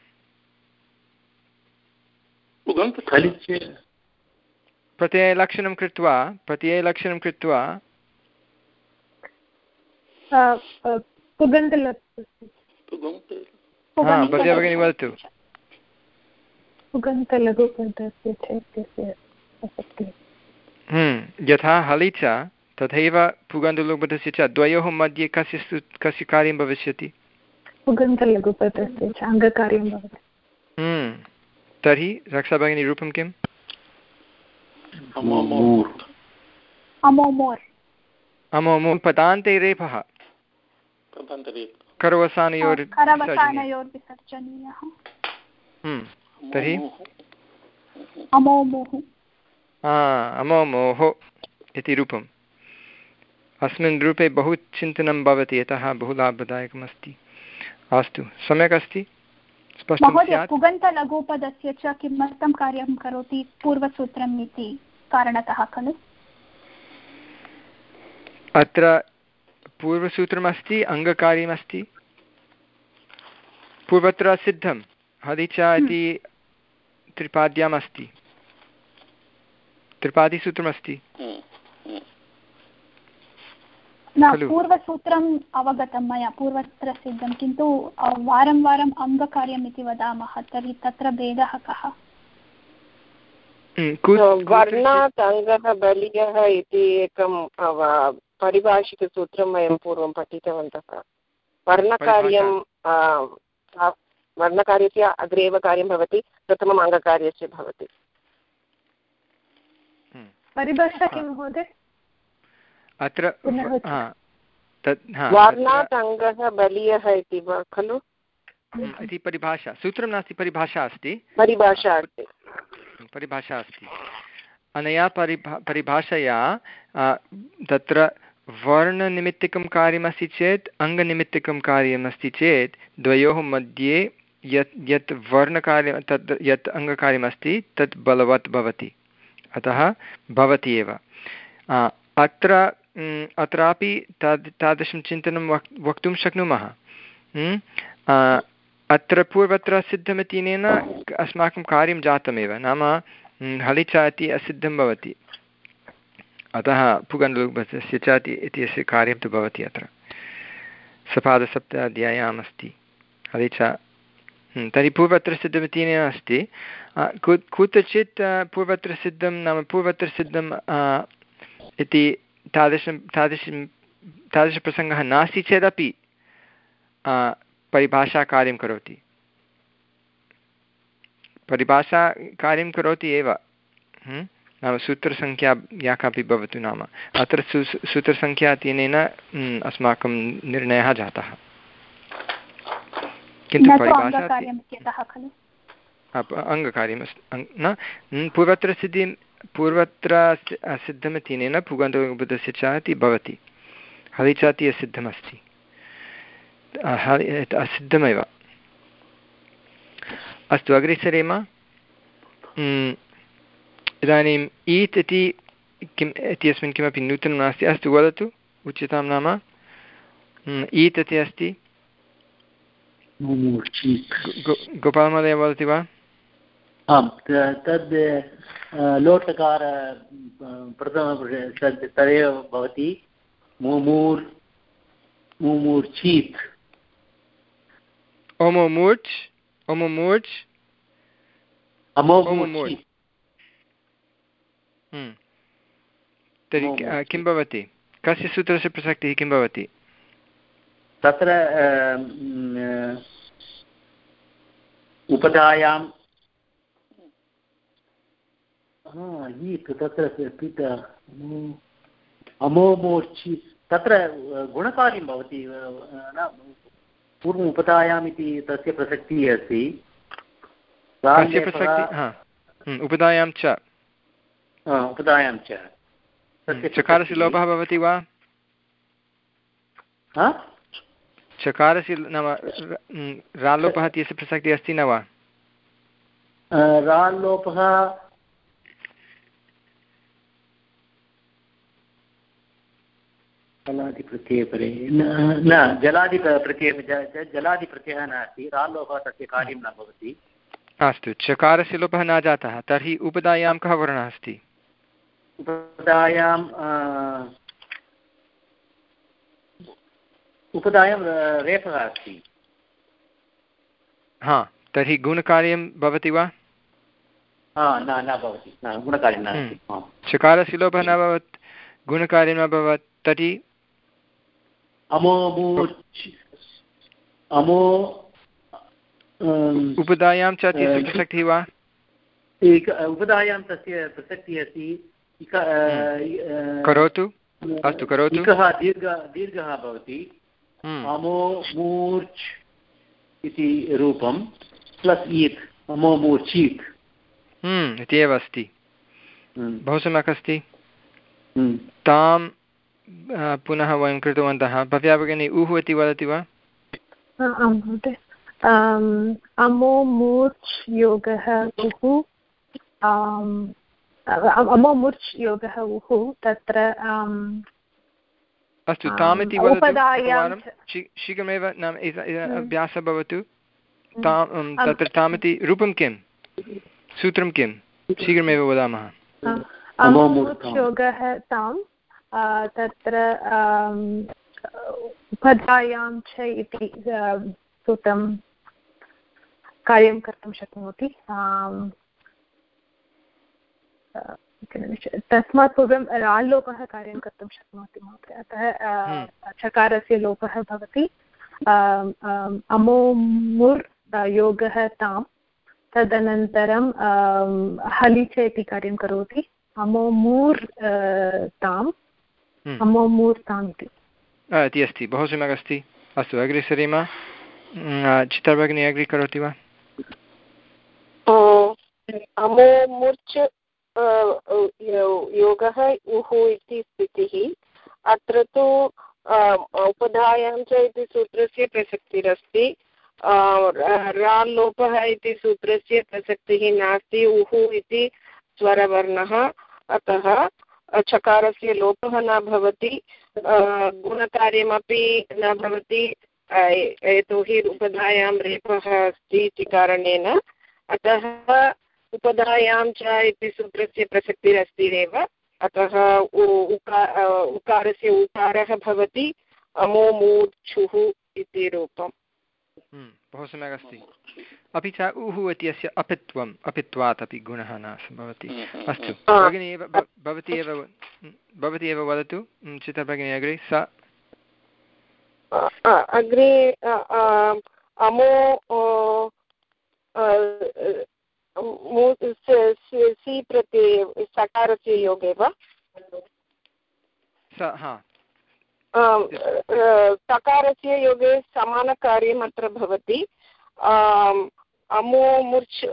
प्रत्ययलक्षणं कृत्वा प्रत्ययलक्षणं कृत्वा। भगिनी वदतु। हम्म, यथा हलि च तथैव पुगन्तलघुपथस्य च द्वयोः मध्ये कस्य कस्य कार्यं भविष्यति? पुगन्तलघुपथस्य च अङ्गकार्यं भवति। हम्म, तर्हि रक्षाभगिनी रूपं किम्? अमोमोर् पदान्ते रेफः। करवसानयोर् तर्हि? अमोमोः इति रूपम्। अस्मिन् रूपे बहु चिन्तनं भवति यतः बहु लाभदायकमस्ति। अस्तु सम्यक् अस्ति? पुगन्तलघुपदस्य च किमर्थं कार्यं करोति पूर्वसूत्रम् इति कारणतः खलु? अत्र पूर्वसूत्रमस्ति अङ्गकार्यमस्ति। पूर्वत्र सिद्धं हदिचा इति त्रिपाद्याम् अस्ति त्रिपादिसूत्रमस्ति न पूर्वसूत्रम् अवगतं मया पूर्वत्र किन्तु वारं वारम् अङ्गकार्यम् इति वदामः तर्हि तत्र भेदः कः? वर्णात् अङ्गः बलीयः इति एकं परिभाषिकसूत्रं वयं पूर्वं पठितवन्तः। वर्णकार्यं वर्णकार्यस्य अग्रे एव कार्यं भवति प्रथमम् अङ्गकार्यस्य भवति। हम्म। परिभाषा किं महोदय? अत्र वर्णात् अङ्गः बलीयः इति वा खलु? हम्म, इति परिभाषा सूत्रं नास्ति परिभाषा अस्ति। परिभाषा अस्ति। परिभाषा अस्ति। अनया परिभा परिभाषया तत्र वर्णनिमित्तिकं कार्यमस्ति चेत् अङ्गनिमित्तिकं कार्यमस्ति चेत् द्वयोः मध्ये यत् यत् वर्णकार्यं तद् यत् अङ्गकार्यमस्ति, तत् बलवत् भवति। अतः भवति एव। अत्र अत्रापि ताद्, तादृशं चिन्तनं वक्, वक्तुं शक्नुमः। अत्र पूर्वत्र सिद्धमित्यनेन अस्माकं कार्यं जातमेव। नाम हलिचा इति असिद्धं भवति। अतः पुगण्डलुपस्य च इत्यस्य कार्यं तु भवति अत्र। सपादसप्ताध्याय्याम् अस्ति हलिचा तर्हि पूर्वत्र सिद्धमित्यनेन अस्ति कुत्रचित् पूर्वत्र सिद्धं नाम पूर्वत्र सिद्धम् इति तादृशं तादृशं तादृशप्रसङ्गः नास्ति चेदपि परिभाषा कार्यं करोति परिभाषा कार्यं करोति एव नाम सूत्रसङ्ख्या या कापि भवतु नाम अत्र सू सूत्रसङ्ख्या तेन अस्माकं निर्णयः जातः किन्तु परिभाषा अङ्गकार्यम् न पूर्वत्र सिद्धिं पूर्वत्र सिद्धमित्यनेन पुगन्तबुद्धस्य च इति भवति। हलिचाति असिद्धमस्ति। असिद्धमेव। अस्तु अग्रे सरेम इदानीम् ईत् इति किम् इत्यस्मिन् किमपि नूतनं नास्ति। अस्तु वदतु उच्यतां नाम। ईत् इति अस्ति। गोपालमहोदय वदति वा आम् तद् लोटकार प्रथम तदेव भवति। मुमूर् मुमूर्चीत् ओमोमूर्च् ओमोमूर्च् अमोमूर्च् हम्म। तर्हि किं भवति? कस्य सूत्रस्य प्रसक्तिः किं भवति? तत्र उपधायां तत्र अमोमोर्चि तत्र गुणकार्यं भवति न पूर्वम् उपधायाम् इति तस्य प्रसक्तिः अस्ति। उपधायां च। उपधायां च। चकारस्य लोपः भवति वा? चकारस्य नाम राल्लोपः इत्यस्य प्रसक्तिः अस्ति न वा? जलादिप्रत्ययपरे न जलादिप्रत्यय जलादिप्रत्ययः नास्ति राल्लोपः तस्य कार्यं न भवति। अस्तु चकारस्य लोपः न जातः तर्हि उपदायां कः वर्णः अस्ति? उपदायां उपदायां रेफः अस्ति। हा तर्हि गुणकार्यं भवति वा? न न भवति। गुणकार्यं नास्ति। चकारस्य लोपः न भवत् गुणकार्यं न भवत् तर्हि? अमो उपदायां च प्रसक्तिः वा? एक उपदायां तस्य प्रसक्तिः अस्ति। हम्म। करोतु। अस्तु करोतु। दीर्घ दीर्घः भवति। अमो मूर्च् इति रूपं प्लस् ईत् अमो मूर्चीत् हम्म, इति एव अस्ति बहु सम्यक् अस्ति। तां पुनः वयं कृतवन्तः। भव्या भगिनी उः इति वदति वा? आं महोदय। अमो मूर्च् योगः उः अमो मूर्च् योगः उः तत्र अस्तु तामिति शीघ्रमेव नाम अभ्यासः भवतु। तां तत्र तामिति रूपं किं सूत्रं किं शीघ्रमेव वदामः। योगः तां तत्र उपधायां च इति सूत्रं कार्यं कर्तुं शक्नोति। तस्मात् पूर्वं राल्लोपः कार्यं कर्तुं शक्नोति महोदय। अतः चकारस्य लोपः भवति। अमोमुर् योगः तां तदनन्तरं हलिच इति कार्यं करोति। अमोमूर् ताम्। हम्म। अमोमूर्ताम् इति। इति अस्ति। बहु सम्यक् अस्ति। अस्तु अग्रे सरेम। चित्रभगिनी अग्रे करोति वा? अमोमूर्च् योगः उः इति स्थितिः अत्र तु उपधायां च इति सूत्रस्य प्रसक्तिरस्ति राल्लोपः इति सूत्रस्य प्रसक्तिः नास्ति उः इति स्वरवर्णः अतः चकारस्य लोपः न भवति गुणकार्यमपि न भवति यतोहि उपधायां रेपः अस्ति इति कारणेन अतः उपधायां च इति सूत्रस्य प्रसक्तिरस्ति एव अतः उकारस्य उकारः भवति अमोमूर्च्छुः इति रूपम्। हम्म, बहु सम्यक् अस्ति। अपि च उः इत्यस्य अपित्वम् अपित्वात् अपि गुणः न भवति। हम्म, अस्तु भगिनी एव भवती एव भवती एव वदतु। चिता भगिनी अग्रे सा। अग्रे अमो सि प्रत्यये सकारस्य योगे वा सकारस्य योगे समानकार्यम् अत्र भवति। अमोमुर्च्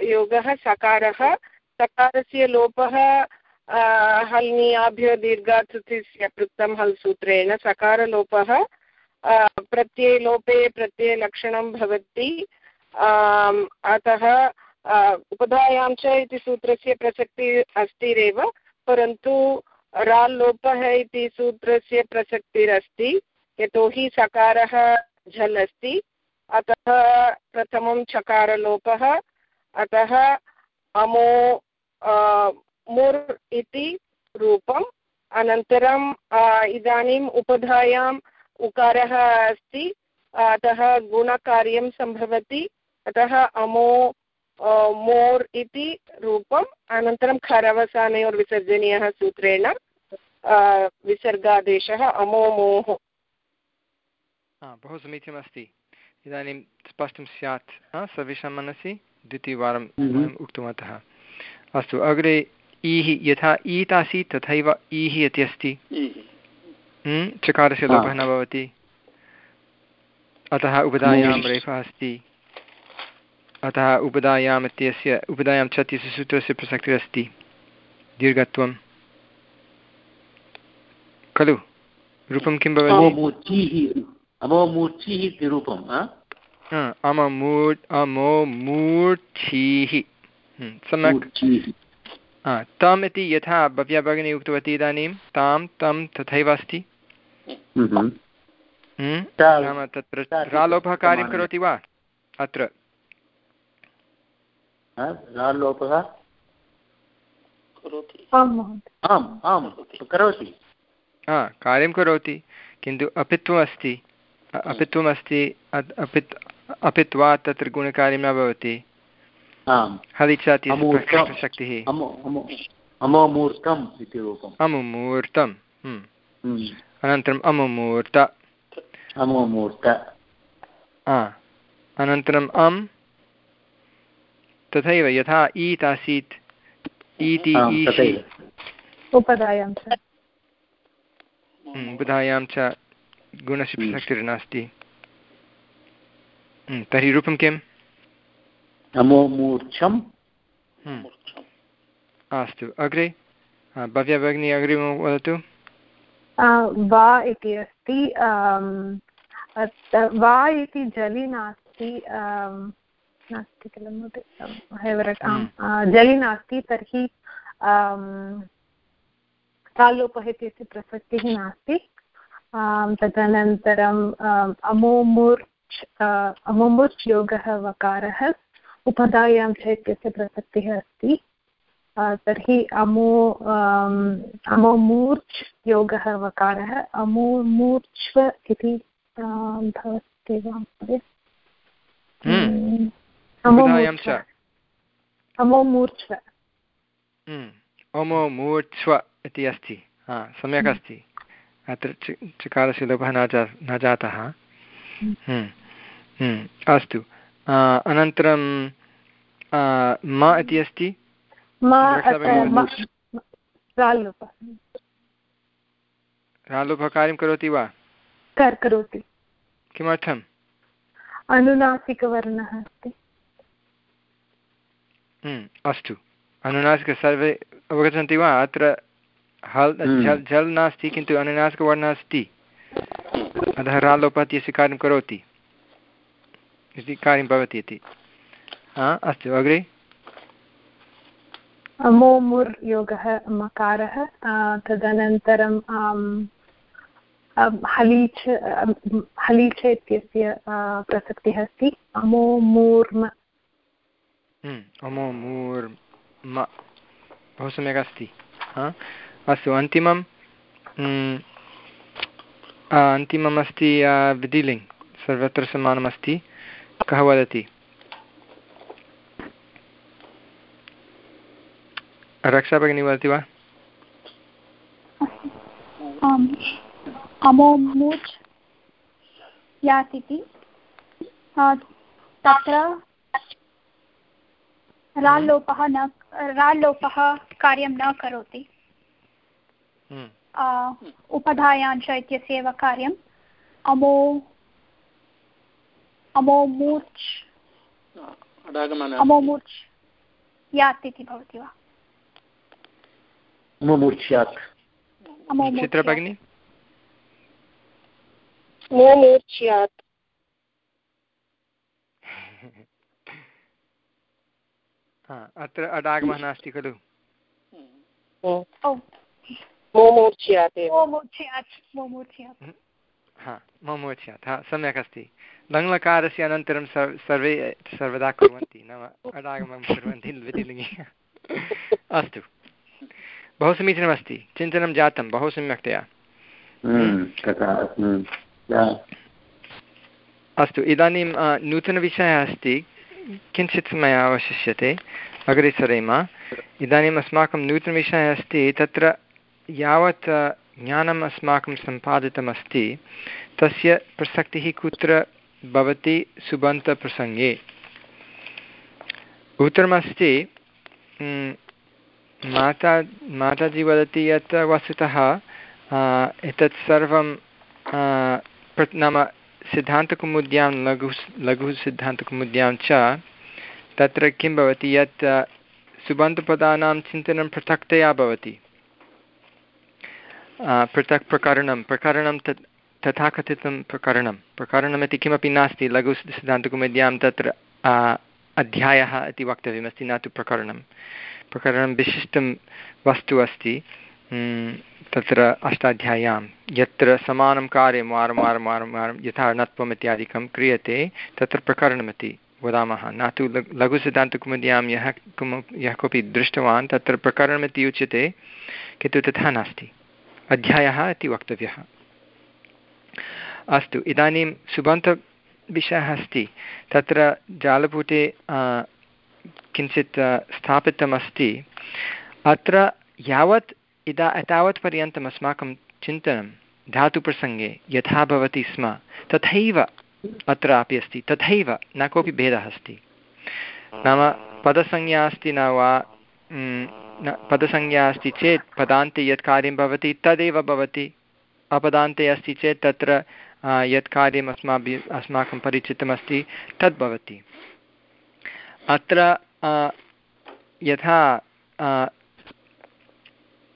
योगः सकारः सकारस्य लोपः हल्नियाभ्यो दीर्घातुतिस्य पृक्तं हल् सूत्रेण सकारलोपः प्रत्ययलोपे प्रत्ययलक्षणं भवति। अतः उपधायां च इति सूत्रस्य प्रसक्तिः अस्तिरेव, परन्तु राल्लोपः इति सूत्रस्य प्रसक्तिरस्ति, यतोहि सकारः झल् अस्ति, अतः प्रथमं चकारलोपः, अतः अमो मुर् इति रूपम् अनन्तरम् इदानीम् उपधायाम् उकारः अस्ति, अतः गुणकार्यं सम्भवति। अतः अमो मोर् इति रूपम् अनन्तरं खरवसानयोर्विसर्जनीयः सूत्रेण विसर्गादेशः अमोमोः बहु समीचीनमस्ति। इदानीं स्पष्टं स्यात् सर्वेषां मनसि द्वितीयवारं हम्म। उक्तवन्तः। अस्तु अग्रे ईः यथा ईत् आसीत् तथैव ईः इति अस्ति। हम्म, चकारस्य लोपः न भवति। अतः उपधायां रेफः अस्ति। अतः उपदायाम् इत्यस्य उपदायां च इत्यस्य सूत्रस्य प्रसक्तिरस्ति दीर्घत्वं। खलु? रूपं किं भवति? हम्म, सम्यक्। तम् इति यथा भव्या भगिनी उक्तवती इदानीं तां तं तथैव अस्ति? हम्म। नाम तत्र रालोपः कार्यं करोति वा? अत्र। लोपः आम् आम् करोति। कार्यं करोति किन्तु अपित्वम् अस्ति। अपित्वमस्ति अपित् अपित्वात् तत्र गुणकार्यं न भवति। हलिचाति शक्तिः अमूर्तम्। इति रूपम्। अमुमूर्तम्। हम्म। हम्म। अनन्तरम् अमुमूर्त। अमुमूर्त। अनन्तरम् अम्। तथैव यथा ईत् आसीत् ईति उपधायां च। हम्म, उपधायां च गुणस्य प्रसक्तिर्नास्ति हम्म, तर्हि रूपं किम्? अमोमूर्च्छम् हम्म। अस्तु अग्रे भव्या भगिनी अग्रे वदतु। वा इति अस्ति वा इति जलि नास्ति नास्ति किल महोदय हम्म। जलि नास्ति तर्हि तालोपः इत्यस्य प्रसक्तिः नास्ति। तदनन्तरम् अमोमुर्च् अमोमुर्च् योगः वकारः उपधायां च इत्यस्य प्रसक्तिः अस्ति। तर्हि अमो अमोमूर्च् योगः वकारः अमोमूर्च्व इति भवति वा महोदय? हम्म। च। अमोमूर्च्छ्व अमोमूर्च्छ्व इति अस्ति। हा सम्यक् अस्ति। अत्र चकारस्य लोपः न जा न जातः। अस्तु। अनन्तरं म इति अस्ति? रालोपः कार्यं करोति वा? करोति। किमर्थम्? अनुनासिकवर्णः अस्ति। हम्म, अस्तु। अनुनासिक सर्वे अवगच्छन्ति वा? अत्र हल् झल् झल् नास्ति किन्तु अनुनासिकवर्णः अस्ति अतः रालोपः इत्यस्य कार्यं करोति। इति कार्यं भवति इति। अस्तु अग्रे? मोमुर् योगः मकारः। तदनन्तरं हलीच हलीच इत्यस्य प्रसक्तिः अस्ति। अमोमूर्म हम्म, अमोमूर्म बहु सम्यक् अस्ति अस्तु अन्तिमं अन्तिमम् अस्ति विधिलिङ्ग् सर्वत्र समानमस्ति कः वदति रक्षा भगिनी वदति वा अमोमुच् यात् इति तत्र राल्लोपः न राल्लोपः कार्यं न करोति। हम्म। उपधायाञ्च इत्यस्य एव कार्यम्। अमो अमोमूर्च् अमोमूर्च् यात् इति भवति वा? चित्रभगिनी अत्र अडागमः नास्ति खलु मोमोच्यात् हा सम्यक् अस्ति लङ्लकारस्य अनन्तरं सर्वे सर्वदा कुर्वन्ति नाम अडागमं कुर्वन्ति विधिलिङ्गे अस्तु। बहु समीचीनमस्ति चिन्तनं जातं बहु सम्यक्तया। हम्म, हम्म, अस्तु इदानीं नूतनविषयः अस्ति किञ्चित् समयः अवशिष्यते। अग्रे सरेम। इदानीम् अस्माकं नूतनविषयः अस्ति, तत्र यावत् ज्ञानम् अस्माकं सम्पादितमस्ति। तस्य प्रसक्तिः कुत्र भवति सुबन्तप्रसङ्गे? उत्तरमस्ति माता, माताजि वदति यत् वस्तुतः एतत् सर्वं नाम सिद्धान्तकुमुद्यां लघु लघुसिद्धान्तकुमुद्यां च, तत्र किं भवति, यत् सुबन्तपदानां चिन्तनं पृथक्तया भवति। पृथक् प्रकरणं प्रकरणं तत्, तथाकथितं प्रकरणं। प्रकरणमिति किमपि नास्ति लघुसिद्धान्तकुमुद्यां तत्र अध्यायः इति वक्तव्यमस्ति, न तु प्रकरणं। प्रकरणं विशिष्टं वस्तु अस्ति। तत्र अष्टाध्याय्यां यत्र समानं कार्यं वारं वारं वारं वारं, यथा णत्वम् इत्यादिकं क्रियते, तत्र प्रकरणमिति वदामः। न तु लघुसिद्धान्तकुमुद्यां यः कुम, यः कोऽपि दृष्टवान्, तत्र प्रकरणमिति उच्यते, किन्तु तथा नास्ति। अध्यायः इति वक्तव्यः। अस्तु, इदानीं सुबन्तविषयः अस्ति। तत्र जालपुटे किञ्चित्, स्थापितमस्ति। अत्र यावत् इदा एतावत्पर्यन्तम् अस्माकं चिन्तनं धातुप्रसङ्गे यथा भवति स्म, तथैव अत्रापि अस्ति, तथैव न कोऽपि भेदः अस्ति। नाम पदसंज्ञा अस्ति न वा पदसंज्ञा अस्ति चेत् पदान्ते यत् कार्यं भवति तदेव भवति, अपदान्ते अस्ति चेत् तत्र यत् कार्यम् अस्माभिः, अस्माकं परिचितमस्ति, तद् भवति। अत्र यथा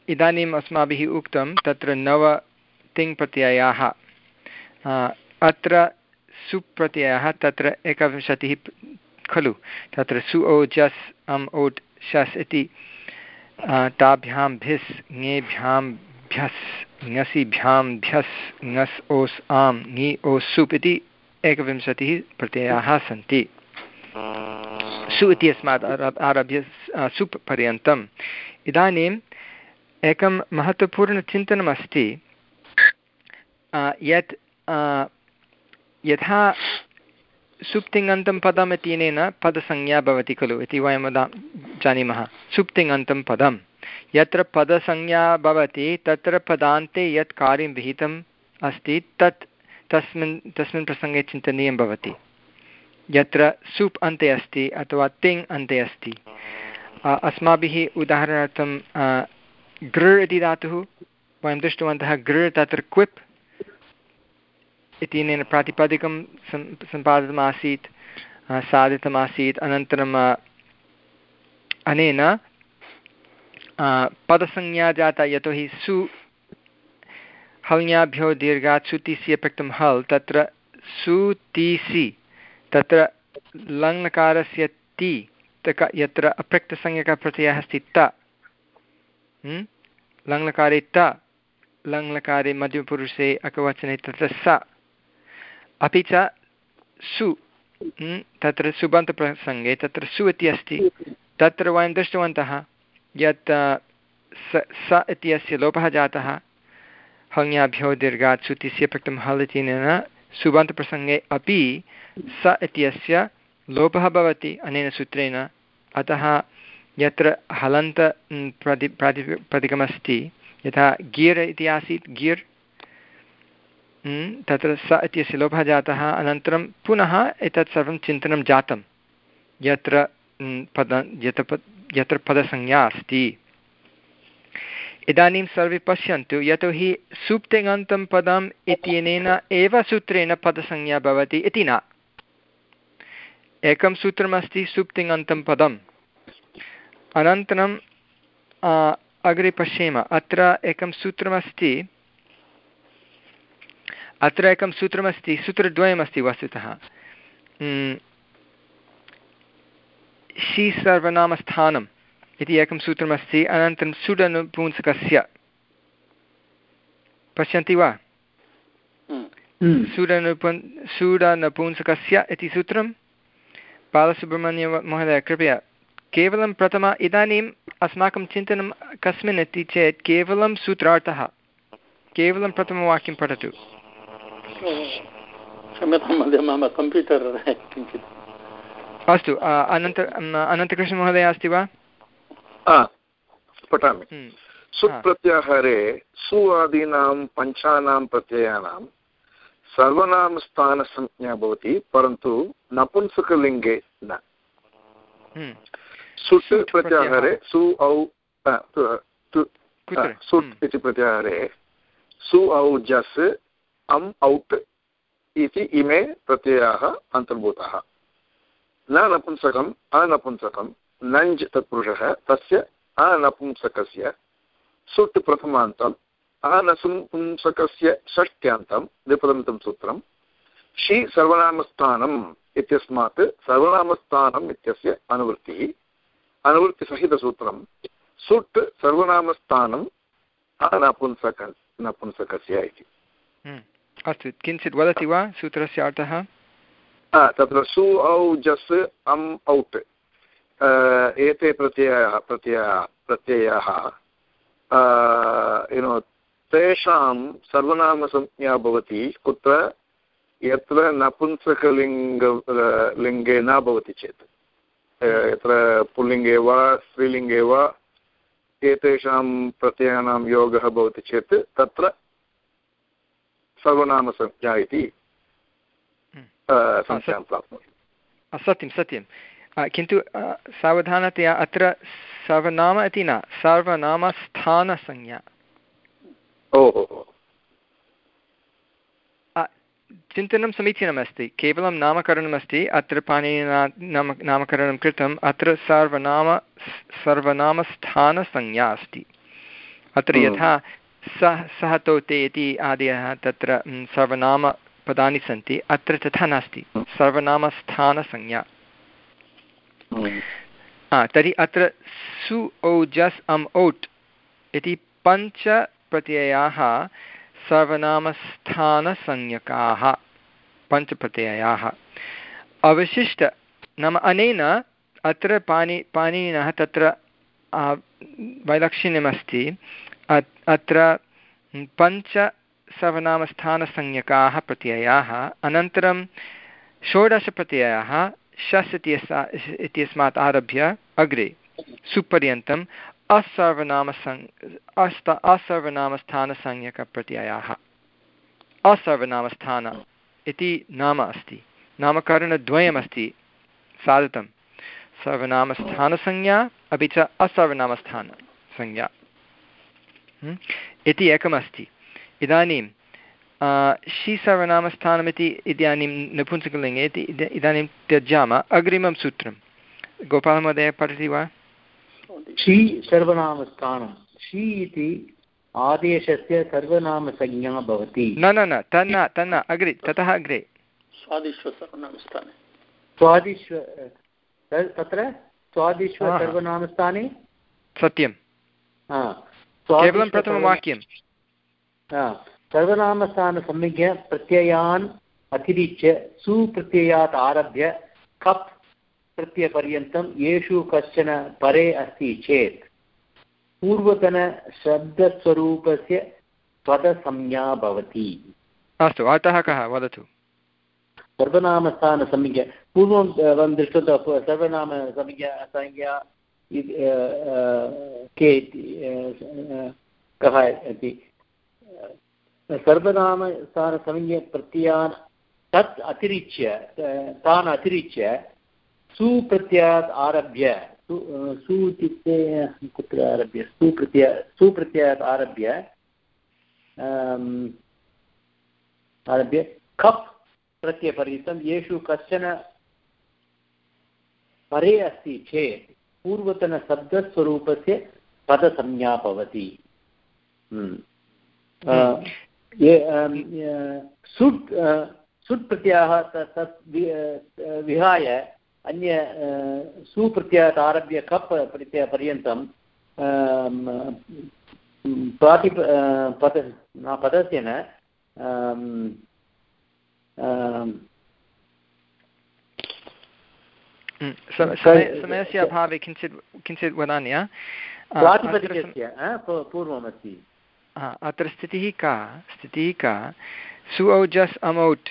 इदानीम् अस्माभिः उक्तं तत्र नव तिङ्प्रत्ययाः अत्र सुप्रत्ययः, तत्र एकविंशतिः खलु, तत्र सु ओ जस्, अम् ओट् शस् इति ताभ्यां भिस्, ङेभ्यां भ्यस्, ङसिभ्यां भ्यस्, ङस् ओस् आं ङि ओस् सुप् इति एकविंशतिः प्रत्ययाः सन्ति। सु इति अस्मात् आरभ्य सुप् पर्यन्तम्। इदानीम् एकं महत्त्वपूर्णचिन्तनमस्ति। यत् यथा सुप्तिङन्तं पदम् इत्यनेन पदसंज्ञा भवति खलु इति वयं वदा, जानीमः। सुप्तिङन्तं पदं। यत्र पदसंज्ञा भवति, तत्र पदान्ते यत् कार्यं विहितम् अस्ति, तत् तस्मिन् तस्मिन् प्रसङ्गे चिन्तनीयं भवति। यत्र सूप् अन्ते अस्ति अथवा तिङ् अन्ते अस्ति। अस्माभिः उदाहरणार्थं गृ इति धातुः वयं दृष्टवन्तः गृ तत्र क्विप् इत्यनेन प्रातिपदिकं सम् सम्पादितमासीत् साधितमासीत्, अनन्तरम् अनेन पदसंज्ञा जाता यतोहि सु हल्ङ्याभ्यो दीर्घात् सुतिसि अप्रक्तं हल्, तत्र सुतिसि, तत्र लङ्लकारस्य ति यत्र अप्रक्तसंज्ञकप्रत्ययः अस्ति त। लङ्लकारे त लङ्लकारे मध्यपुरुषे अकवचने तत्र स अपि च सु तत्र सुबन्तप्रसङ्गे तत्र सु इति अस्ति तत्र वयं दृष्टवन्तः यत् स इत्यस्य लोपः जातः हङ्याभ्यो दीर्घात् सुतिस्य प्रक्तं हल् इत्यनेन सुबन्तप्रसङ्गे अपि स इत्यस्य लोपः भवति अनेन सूत्रेण अतः यत्र हलन्त प्रति प्राति प्रतीकमस्ति यथा गिर् इति आसीत्, गिर् तत्र स इत्यस्य लोपः जातः, अनन्तरं पुनः एतत् सर्वं चिन्तनं जातं। यत्र पद यत्र पद, यत्र पदसंज्ञा अस्ति। इदानीं सर्वे पश्यन्तु यतोहि सुप्तिङन्तं पदम् इत्यनेन एव सूत्रेण पदसंज्ञा भवति इति न। एकं सूत्रमस्ति सुप्तिङन्तं पदम्। अनन्तरं अग्रे पश्येम। अत्र एकं सूत्रमस्ति। अत्र एकं सूत्रमस्ति। सूत्रद्वयमस्ति वस्तुतः। शी सर्वनामस्थानम् इति एकं सूत्रमस्ति। अनन्तरं सुडनुपुंसकस्य। पश्यन्ति वा? सुडनुपुन् सुडनपुंसकस्य इति सूत्रं। बालसुब्रह्मण्यमहोदय कृपया। केवलं प्रथम इदानीम् अस्माकं चिन्तनं कस्मिन् इति चेत् केवलं सूत्रार्थः। केवलं प्रथमवाक्यं पठतु। अस्तु अनन्त अनन्तकृष्णमहोदय अस्ति वा? पठामि। हम्म। सुप्रत्याहारे सु आदीनां पञ्चानां प्रत्ययानां सर्वनामस्थानसंज्ञा भवति परन्तु नपुंसकलिङ्गे न। हम्म। सुट् प्रत्याहारे। सु औ सुट्। इति प्रत्याहारे। सु औ जस् अम् औट् इति इमे प्रत्ययाः अन्तर्भूताः। न नपुंसकम् अनपुंसकं नञ्ज् तत्पुरुषः तस्य अनपुंसकस्य सुट् प्रथमान्तम् आनसुंपुंसकस्य षष्ट्यान्तं द्विपदन्तं सूत्रं षि सर्वनामस्थानम् इत्यस्मात् सर्वनामस्थानम् इत्यस्य अनुवृत्तिः। अनुवृत्तिसहितसूत्रं सुट् सर्वनामस्थानम् अनपुंसक नपुंसकस्य इति। हम्म, अस्तु किञ्चित् वदति वा सूत्रस्य अर्थः? तत्र सु औ जस् अम् औट् एते प्रत्ययाः प्रत्ययाः प्रत्ययाः युनो तेषां सर्वनामसंज्ञा भवति कुत्र? यत्र नपुंसकलिङ्ग लिङ्गे न भवति चेत्। यत्र पुल्लिङ्गे वा स्त्रीलिङ्गे वा एतेषां प्रत्ययानां योगः भवति चेत् तत्र सर्वनामसंज्ञा इति संख्यां प्राप्नोति सत्यं सत्यं। किन्तु सावधानतया अत्र सर्वनाम इति न सर्वनामस्थानसंज्ञा। चिन्तनं समीचीनमस्ति। केवलं नामकरणमस्ति अत्र पाणिनिना नाम नामकरणं कृतम् अत्र सर्वनाम सर्वनामस्थानसंज्ञा अस्ति। अत्र यथा सः सः तोते इति आदयः तत्र सर्वनामपदानि सन्ति अत्र तथा नास्ति। सर्वनामस्थानसंज्ञा। हा तर्हि अत्र सु औजस् अम् औट् इति पञ्च प्रत्ययाः सर्वनामस्थानसंज्ञकाः। पञ्चप्रत्ययाः। अवशिष्ट, नाम अनेन अत्र पाणि, पाणिनिनः तत्र वैलक्षण्यमस्ति। अत्र पञ्च सर्वनामस्थानसंज्ञकाः प्रत्ययाः। अनन्तरं षोडशप्रत्ययाः शस् इत्यस्य इत्यस्मात् आरभ्य अग्रे सुपर्यन्तम् असर्वनामसं अस्त असर्वनामस्थानसंज्ञकप्रत्ययाः असर्वनामस्थान इति नाम अस्ति। नामकरणद्वयमस्ति। साधितं सर्वनामस्थानसंज्ञा, अपि च असर्वनामस्थानसंज्ञा। इति एकमस्ति। इदानीं शी सर्वनामस्थानमिति इदानीं नपुंसकलिङ्गे इति इदानीं त्यजामः अग्रिमं सूत्रं। गोपालमहोदय पठति वा? षी सर्वनामस्थानं षी इति आदेशस्य सर्वनामसंज्ञा भवति। न न न तन्न तन्न अग्रे ततः अग्रे। सर्वनामस्थाने। स्वादिष्व तत्र? सर्वनामस्थाने? सत्यं केवलं प्रथमवाक्यं सर्वनामस्थानसंज्ञ प्रत्ययान् अतिरिच्य सुप्रत्ययात् आरभ्य कप् प्रत्ययपर्यन्तं येषु कश्चन परे अस्ति चेत् पूर्वतनशब्दस्वरूपस्य पदसंज्ञा भवति। अस्तु अतः कः? वदतु। सर्वनामस्थानसंज्ञा पूर्वं वयं दृष्टवन्तः सर्वनामसंज्ञा संज्ञा के कः इति। सर्वनामस्थानसंज्ञप्रत्ययान् तत् अतिरिच्य तान् अतिरिच्य सुप्रत्ययात् आरभ्य सु इत्युक्ते कुत्र आरभ्य सुप्रत्यय सुप्रत्ययात् आरभ्य आरभ्य कप् प्रत्ययपर्यन्तं येषु कश्चन परे अस्ति चेत् पूर्वतनशब्दस्वरूपस्य पदसंज्ञा भवति। सुट् सुट् प्रत्ययः तत् विहाय अन्य सुप्रत्ययात् आरभ्य कप् प्रत्ययपर्यन्तं प्राति पद पदस्य न समयस्य अभावे किञ्चित् किञ्चित् वदामि प्रातिपदिकस्य पूर्वमस्ति। अत्र स्थितिः का? स्थितिः का? सु औजस् अमौट्।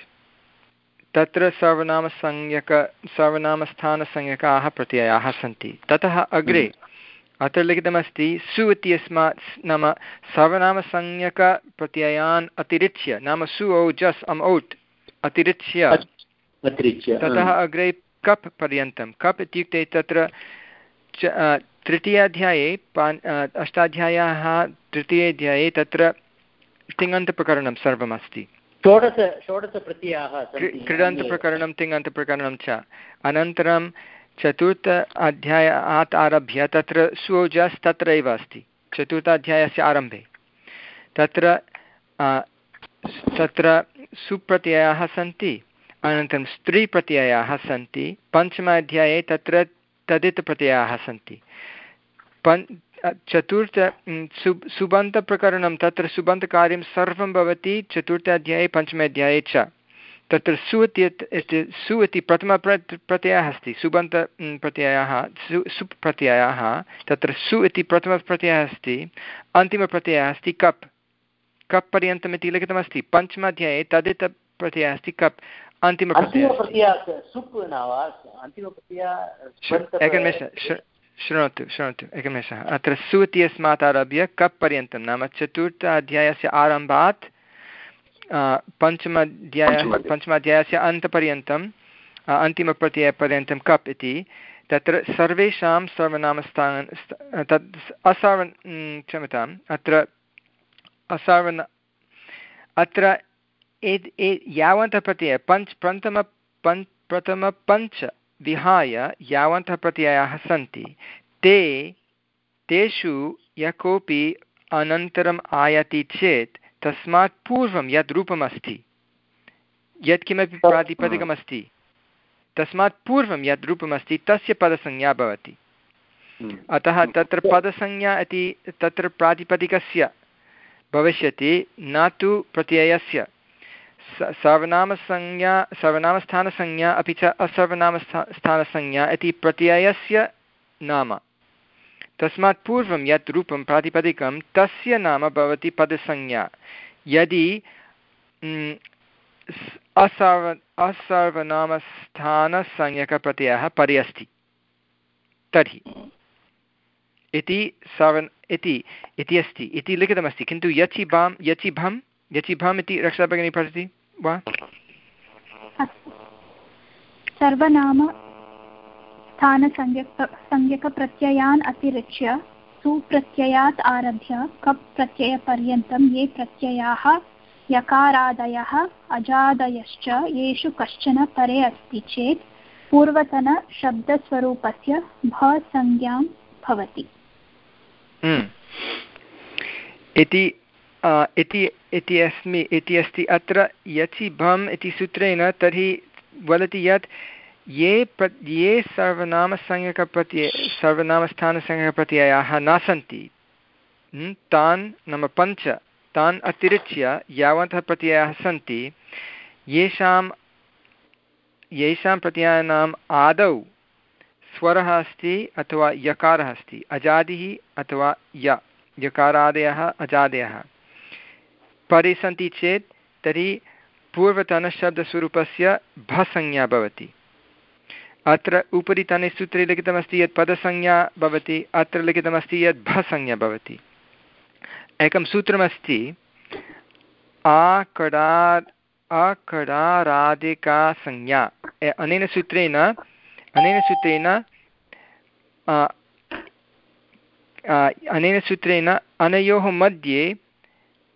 तत्र सर्वनामसंज्ञक सर्वनामस्थानसंज्ञकाः प्रत्ययाः सन्ति। ततः अग्रे हम्म। अत्र लिखितमस्ति सु इत्यस्मात् नाम सर्वनामसंज्ञकप्रत्ययान् अतिरिच्य नाम सु औ जस् अम् औट् अतिरिच्य। ततः अग्रे कप् पर्यन्तं। कप् इत्युक्ते तत्र तृतीयाध्याये पा अष्टाध्याय्याः तृतीयाध्याये तत्र तिङन्तप्रकरणं सर्वमस्ति। षोडश षोडशप्रत्ययाः क्रीडन्तप्रकरणं तिङन्तप्रकरणं च। अनन्तरं चतुर्थ अध्यायात् आरभ्य तत्र सुजस् तत्रैव अस्ति। चतुर्थाध्यायस्य आरम्भे। तत्र तत्र सुप्रत्ययाः सन्ति अनन्तरं स्त्रीप्रत्ययाः सन्ति पञ्चमाध्याये तत्र तदितप्रत्ययाः सन्ति। पञ् चतुर्थ सु सुबन्तप्रकरणं तत्र सुबन्तकार्यं सर्वं भवति चतुर्थ पञ्चमे अध्याये च। तत्र सु इति सु इति प्रथम प्रत्ययः अस्ति सुबन्त प्रत्ययः सु सुप् प्रत्ययः तत्र सु इति प्रथमप्रत्ययः अस्ति अन्तिमप्रत्ययः अस्ति कप्। कप् पर्यन्तम् इति लिखितमस्ति पञ्चमाध्याये तदित प्रत्ययः अस्ति कप् अन्तिमप्रत्ययः एकनिमेष शृणोतु शृणोतु एकनिमेषः अत्र सु इत्यस्मात् आरभ्य कप् पर्यन्तं नाम चतुर्थ अध्यायस्य आरम्भात् पञ्चमाध्याय पञ्चमाध्यायस्य अन्तपर्यन्तम् अन्तिमप्रत्ययपर्यन्तं कप् इति। तत्र सर्वेषां सर्वनामस्थान तत् असर्व क्षम्यताम्। अत्र असर्वन अत्र यावन्तः प्रत्ययः पञ्च प्रथम पञ्च प्रथमपञ्च विहाय यावन्तः प्रत्ययाः सन्ति। ते तेषु यः कोऽपि अनन्तरम् आयाति चेत् तस्मात् पूर्वं यद् रूपमस्ति यत्किमपि प्रातिपदिकमस्ति तस्मात् पूर्वं यद् रूपमस्ति तस्य पदसंज्ञा भवति। हम्म। अतः तत्र पदसंज्ञा इति तत्र प्रातिपदिकस्य भविष्यति न तु प्रत्ययस्य। सर्वनामसंज्ञा, सर्वनामस्थानसंज्ञा अपि च असर्वनामस्था स्थानसंज्ञा इति प्रत्ययस्य नाम। तस्मात् पूर्वं यत् रूपं प्रातिपदिकं, तस्य नाम भवति पदसंज्ञा। यदि असर्व, असर्वनामस्थानसंज्ञकप्रत्ययः परे अस्ति तर्हि। इति सर्व, इति इति अस्ति, इति लिखितमस्ति, किन्तु यचि बां यचि भं यचि भम् इति रक्षाभगिनी पठति वा? सर्वनाम स्थानसंज्ञक संज्ञकप्रत्ययान् अतिरिच्य सुप्रत्ययात् आरभ्य कप् प्रत्ययपर्यन्तं ये प्रत्ययाः यकारादयः अजादयश्च येषु कश्चन परे अस्ति चेत् पूर्वतनशब्दस्वरूपस्य भसंज्ञां भवति। हम्म। इति इति इति अस्मि इति अस्ति अत्र यचि भम् इति सूत्रेण तर्हि वदति यत् ये प्र, ये सर्वनामसंज्ञकप्रत्यय सर्वनामस्थानसंज्ञकप्रत्ययाः न सन्ति तान् नाम पञ्च, तान् अतिरिच्य यावन्तः प्रत्ययाः सन्ति, येषां येषां प्रत्ययानाम् आदौ स्वरः अस्ति अथवा यकारः अस्ति, अजादिः अथवा य, यकारादयः अजादयः। परे सन्ति चेत् तर्हि पूर्वतनशब्दस्वरूपस्य भसंज्ञा भवति। अत्र उपरि तने सूत्रे लिखितमस्ति यत् पदसंज्ञा भवति, अत्र लिखितमस्ति यत् भसंज्ञा भवति। एकं सूत्रमस्ति आकडा अकडारादिका संज्ञा अनेन सूत्रेण अनेन सूत्रेण अनेन सूत्रेण अनयोः मध्ये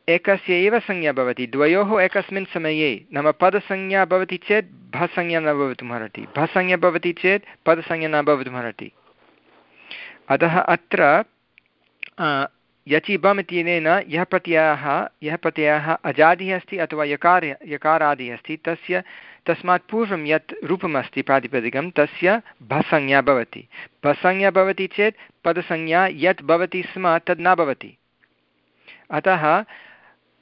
एकस्य एव संज्ञा भवति। द्वयोः एकस्मिन् समये। नाम पदसंज्ञा भवति चेत् भसंज्ञा न भवितुमर्हति भसंज्ञा भवति चेत् पदसंज्ञा न भवितुमर्हति अतः अत्र यचि बम् इत्यनेन यः प्रत्ययः यः प्रत्ययः अजादिः अस्ति अथवा यकार, यकारादिः अस्ति, तस्य, तस्मात् पूर्वं यत् रूपमस्ति प्रातिपदिकं, तस्य भसंज्ञा भवति। भसंज्ञा भवति चेत् पदसंज्ञा यत् भवति स्म तद् न भवति। अतः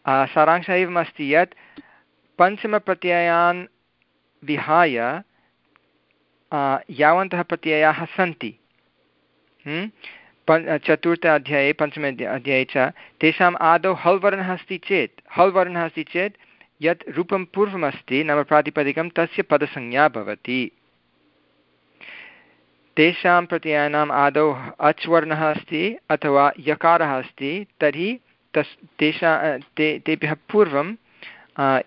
सारांशः एवमस्ति यत् पञ्चमप्रत्ययान् विहाय यावन्तः प्रत्ययाः सन्ति। पञ् चतुर्थ अध्याये, पञ्चमे अध्याये च, तेषाम् आदौ हल् वर्णः अस्ति चेत् हल् वर्णः अस्ति चेत्, यत् रूपं पूर्वमस्ति, नाम प्रातिपदिकं तस्य पदसंज्ञा भवति। तेषां प्रत्ययानाम् आदौ अच् वर्णः अस्ति, अथवा यकारः अस्ति, तर्हि तस् तेषा ते तेभ्यः पूर्वं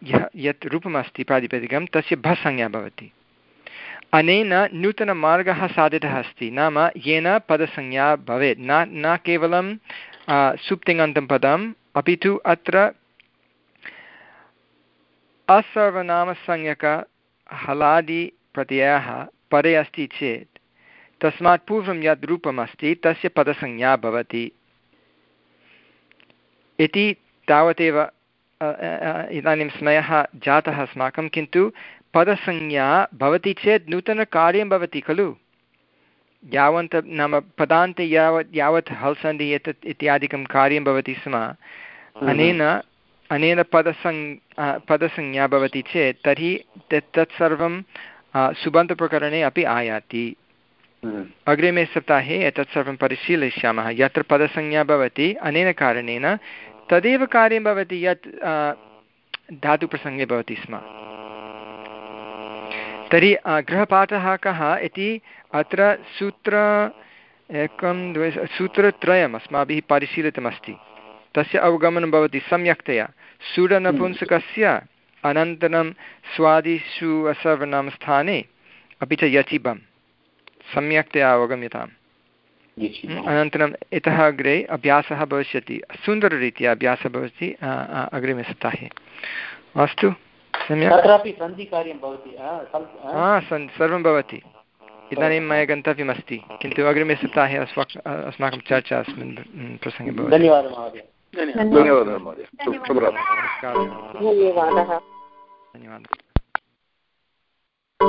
यः, यत् रूपमस्ति प्रातिपदिकं, तस्य भसंज्ञा भवति। अनेन नूतनमार्गः साधितः अस्ति। नाम येन पदसंज्ञा भवेत्। न न केवलं सुप्तिङन्तं पदम् अपि तु अत्र असर्वनामसंज्ञक हलादिप्रत्ययः परे अस्ति चेत्। तस्मात् पूर्वं यद् रूपमस्ति, तस्य पदसंज्ञा भवति। इति तावदेव इदानीं स्मयः जातः अस्माकं किन्तु पदसंज्ञा भवति चेत् नूतनकार्यं भवति खलु यावन्त नाम पदान्ते यावत् यावत् हल्सन्धिः एतत् इत्यादिकं कार्यं भवति स्म हम्म। अनेन अनेन पदसं पदसंज्ञा भवति चेत् तर्हि तत् तत्सर्वं सुबन्तप्रकरणे अपि आयाति हम्म। अग्रिमे सप्ताहे एतत् सर्वं परिशीलयिष्यामः यत्र पदसंज्ञा भवति अनेन कारणेन तदेव कार्यं भवति यत् धातुप्रसङ्गे भवति स्म। तर्हि गृहपाठः कः इति अत्र सूत्र एकं, द्वे, सूत्रत्रयम् अस्माभिः परिशीलितमस्ति। तस्य अवगमनं भवति सम्यक्तया। सुडनपुंसकस्य अनन्तरं स्वादिषु असर्वनाम स्थाने अपि च यचिबं सम्यक्तया अवगम्यताम्। अनन्तरम् इतः अग्रे अभ्यासः भविष्यति। सुन्दररीत्या अभ्यासः भवति अग्रिमे सप्ताहे। अस्तु हा सर्वं भवति। इदानीं मया गन्तव्यमस्ति किन्तु अग्रिमे सप्ताहे अस्माक अस्माकं चर्चा अस्मिन् प्रसङ्गे भवति। धन्यवादः महोदय। धन्यवादः। धन्यवादः। धन्यवादः।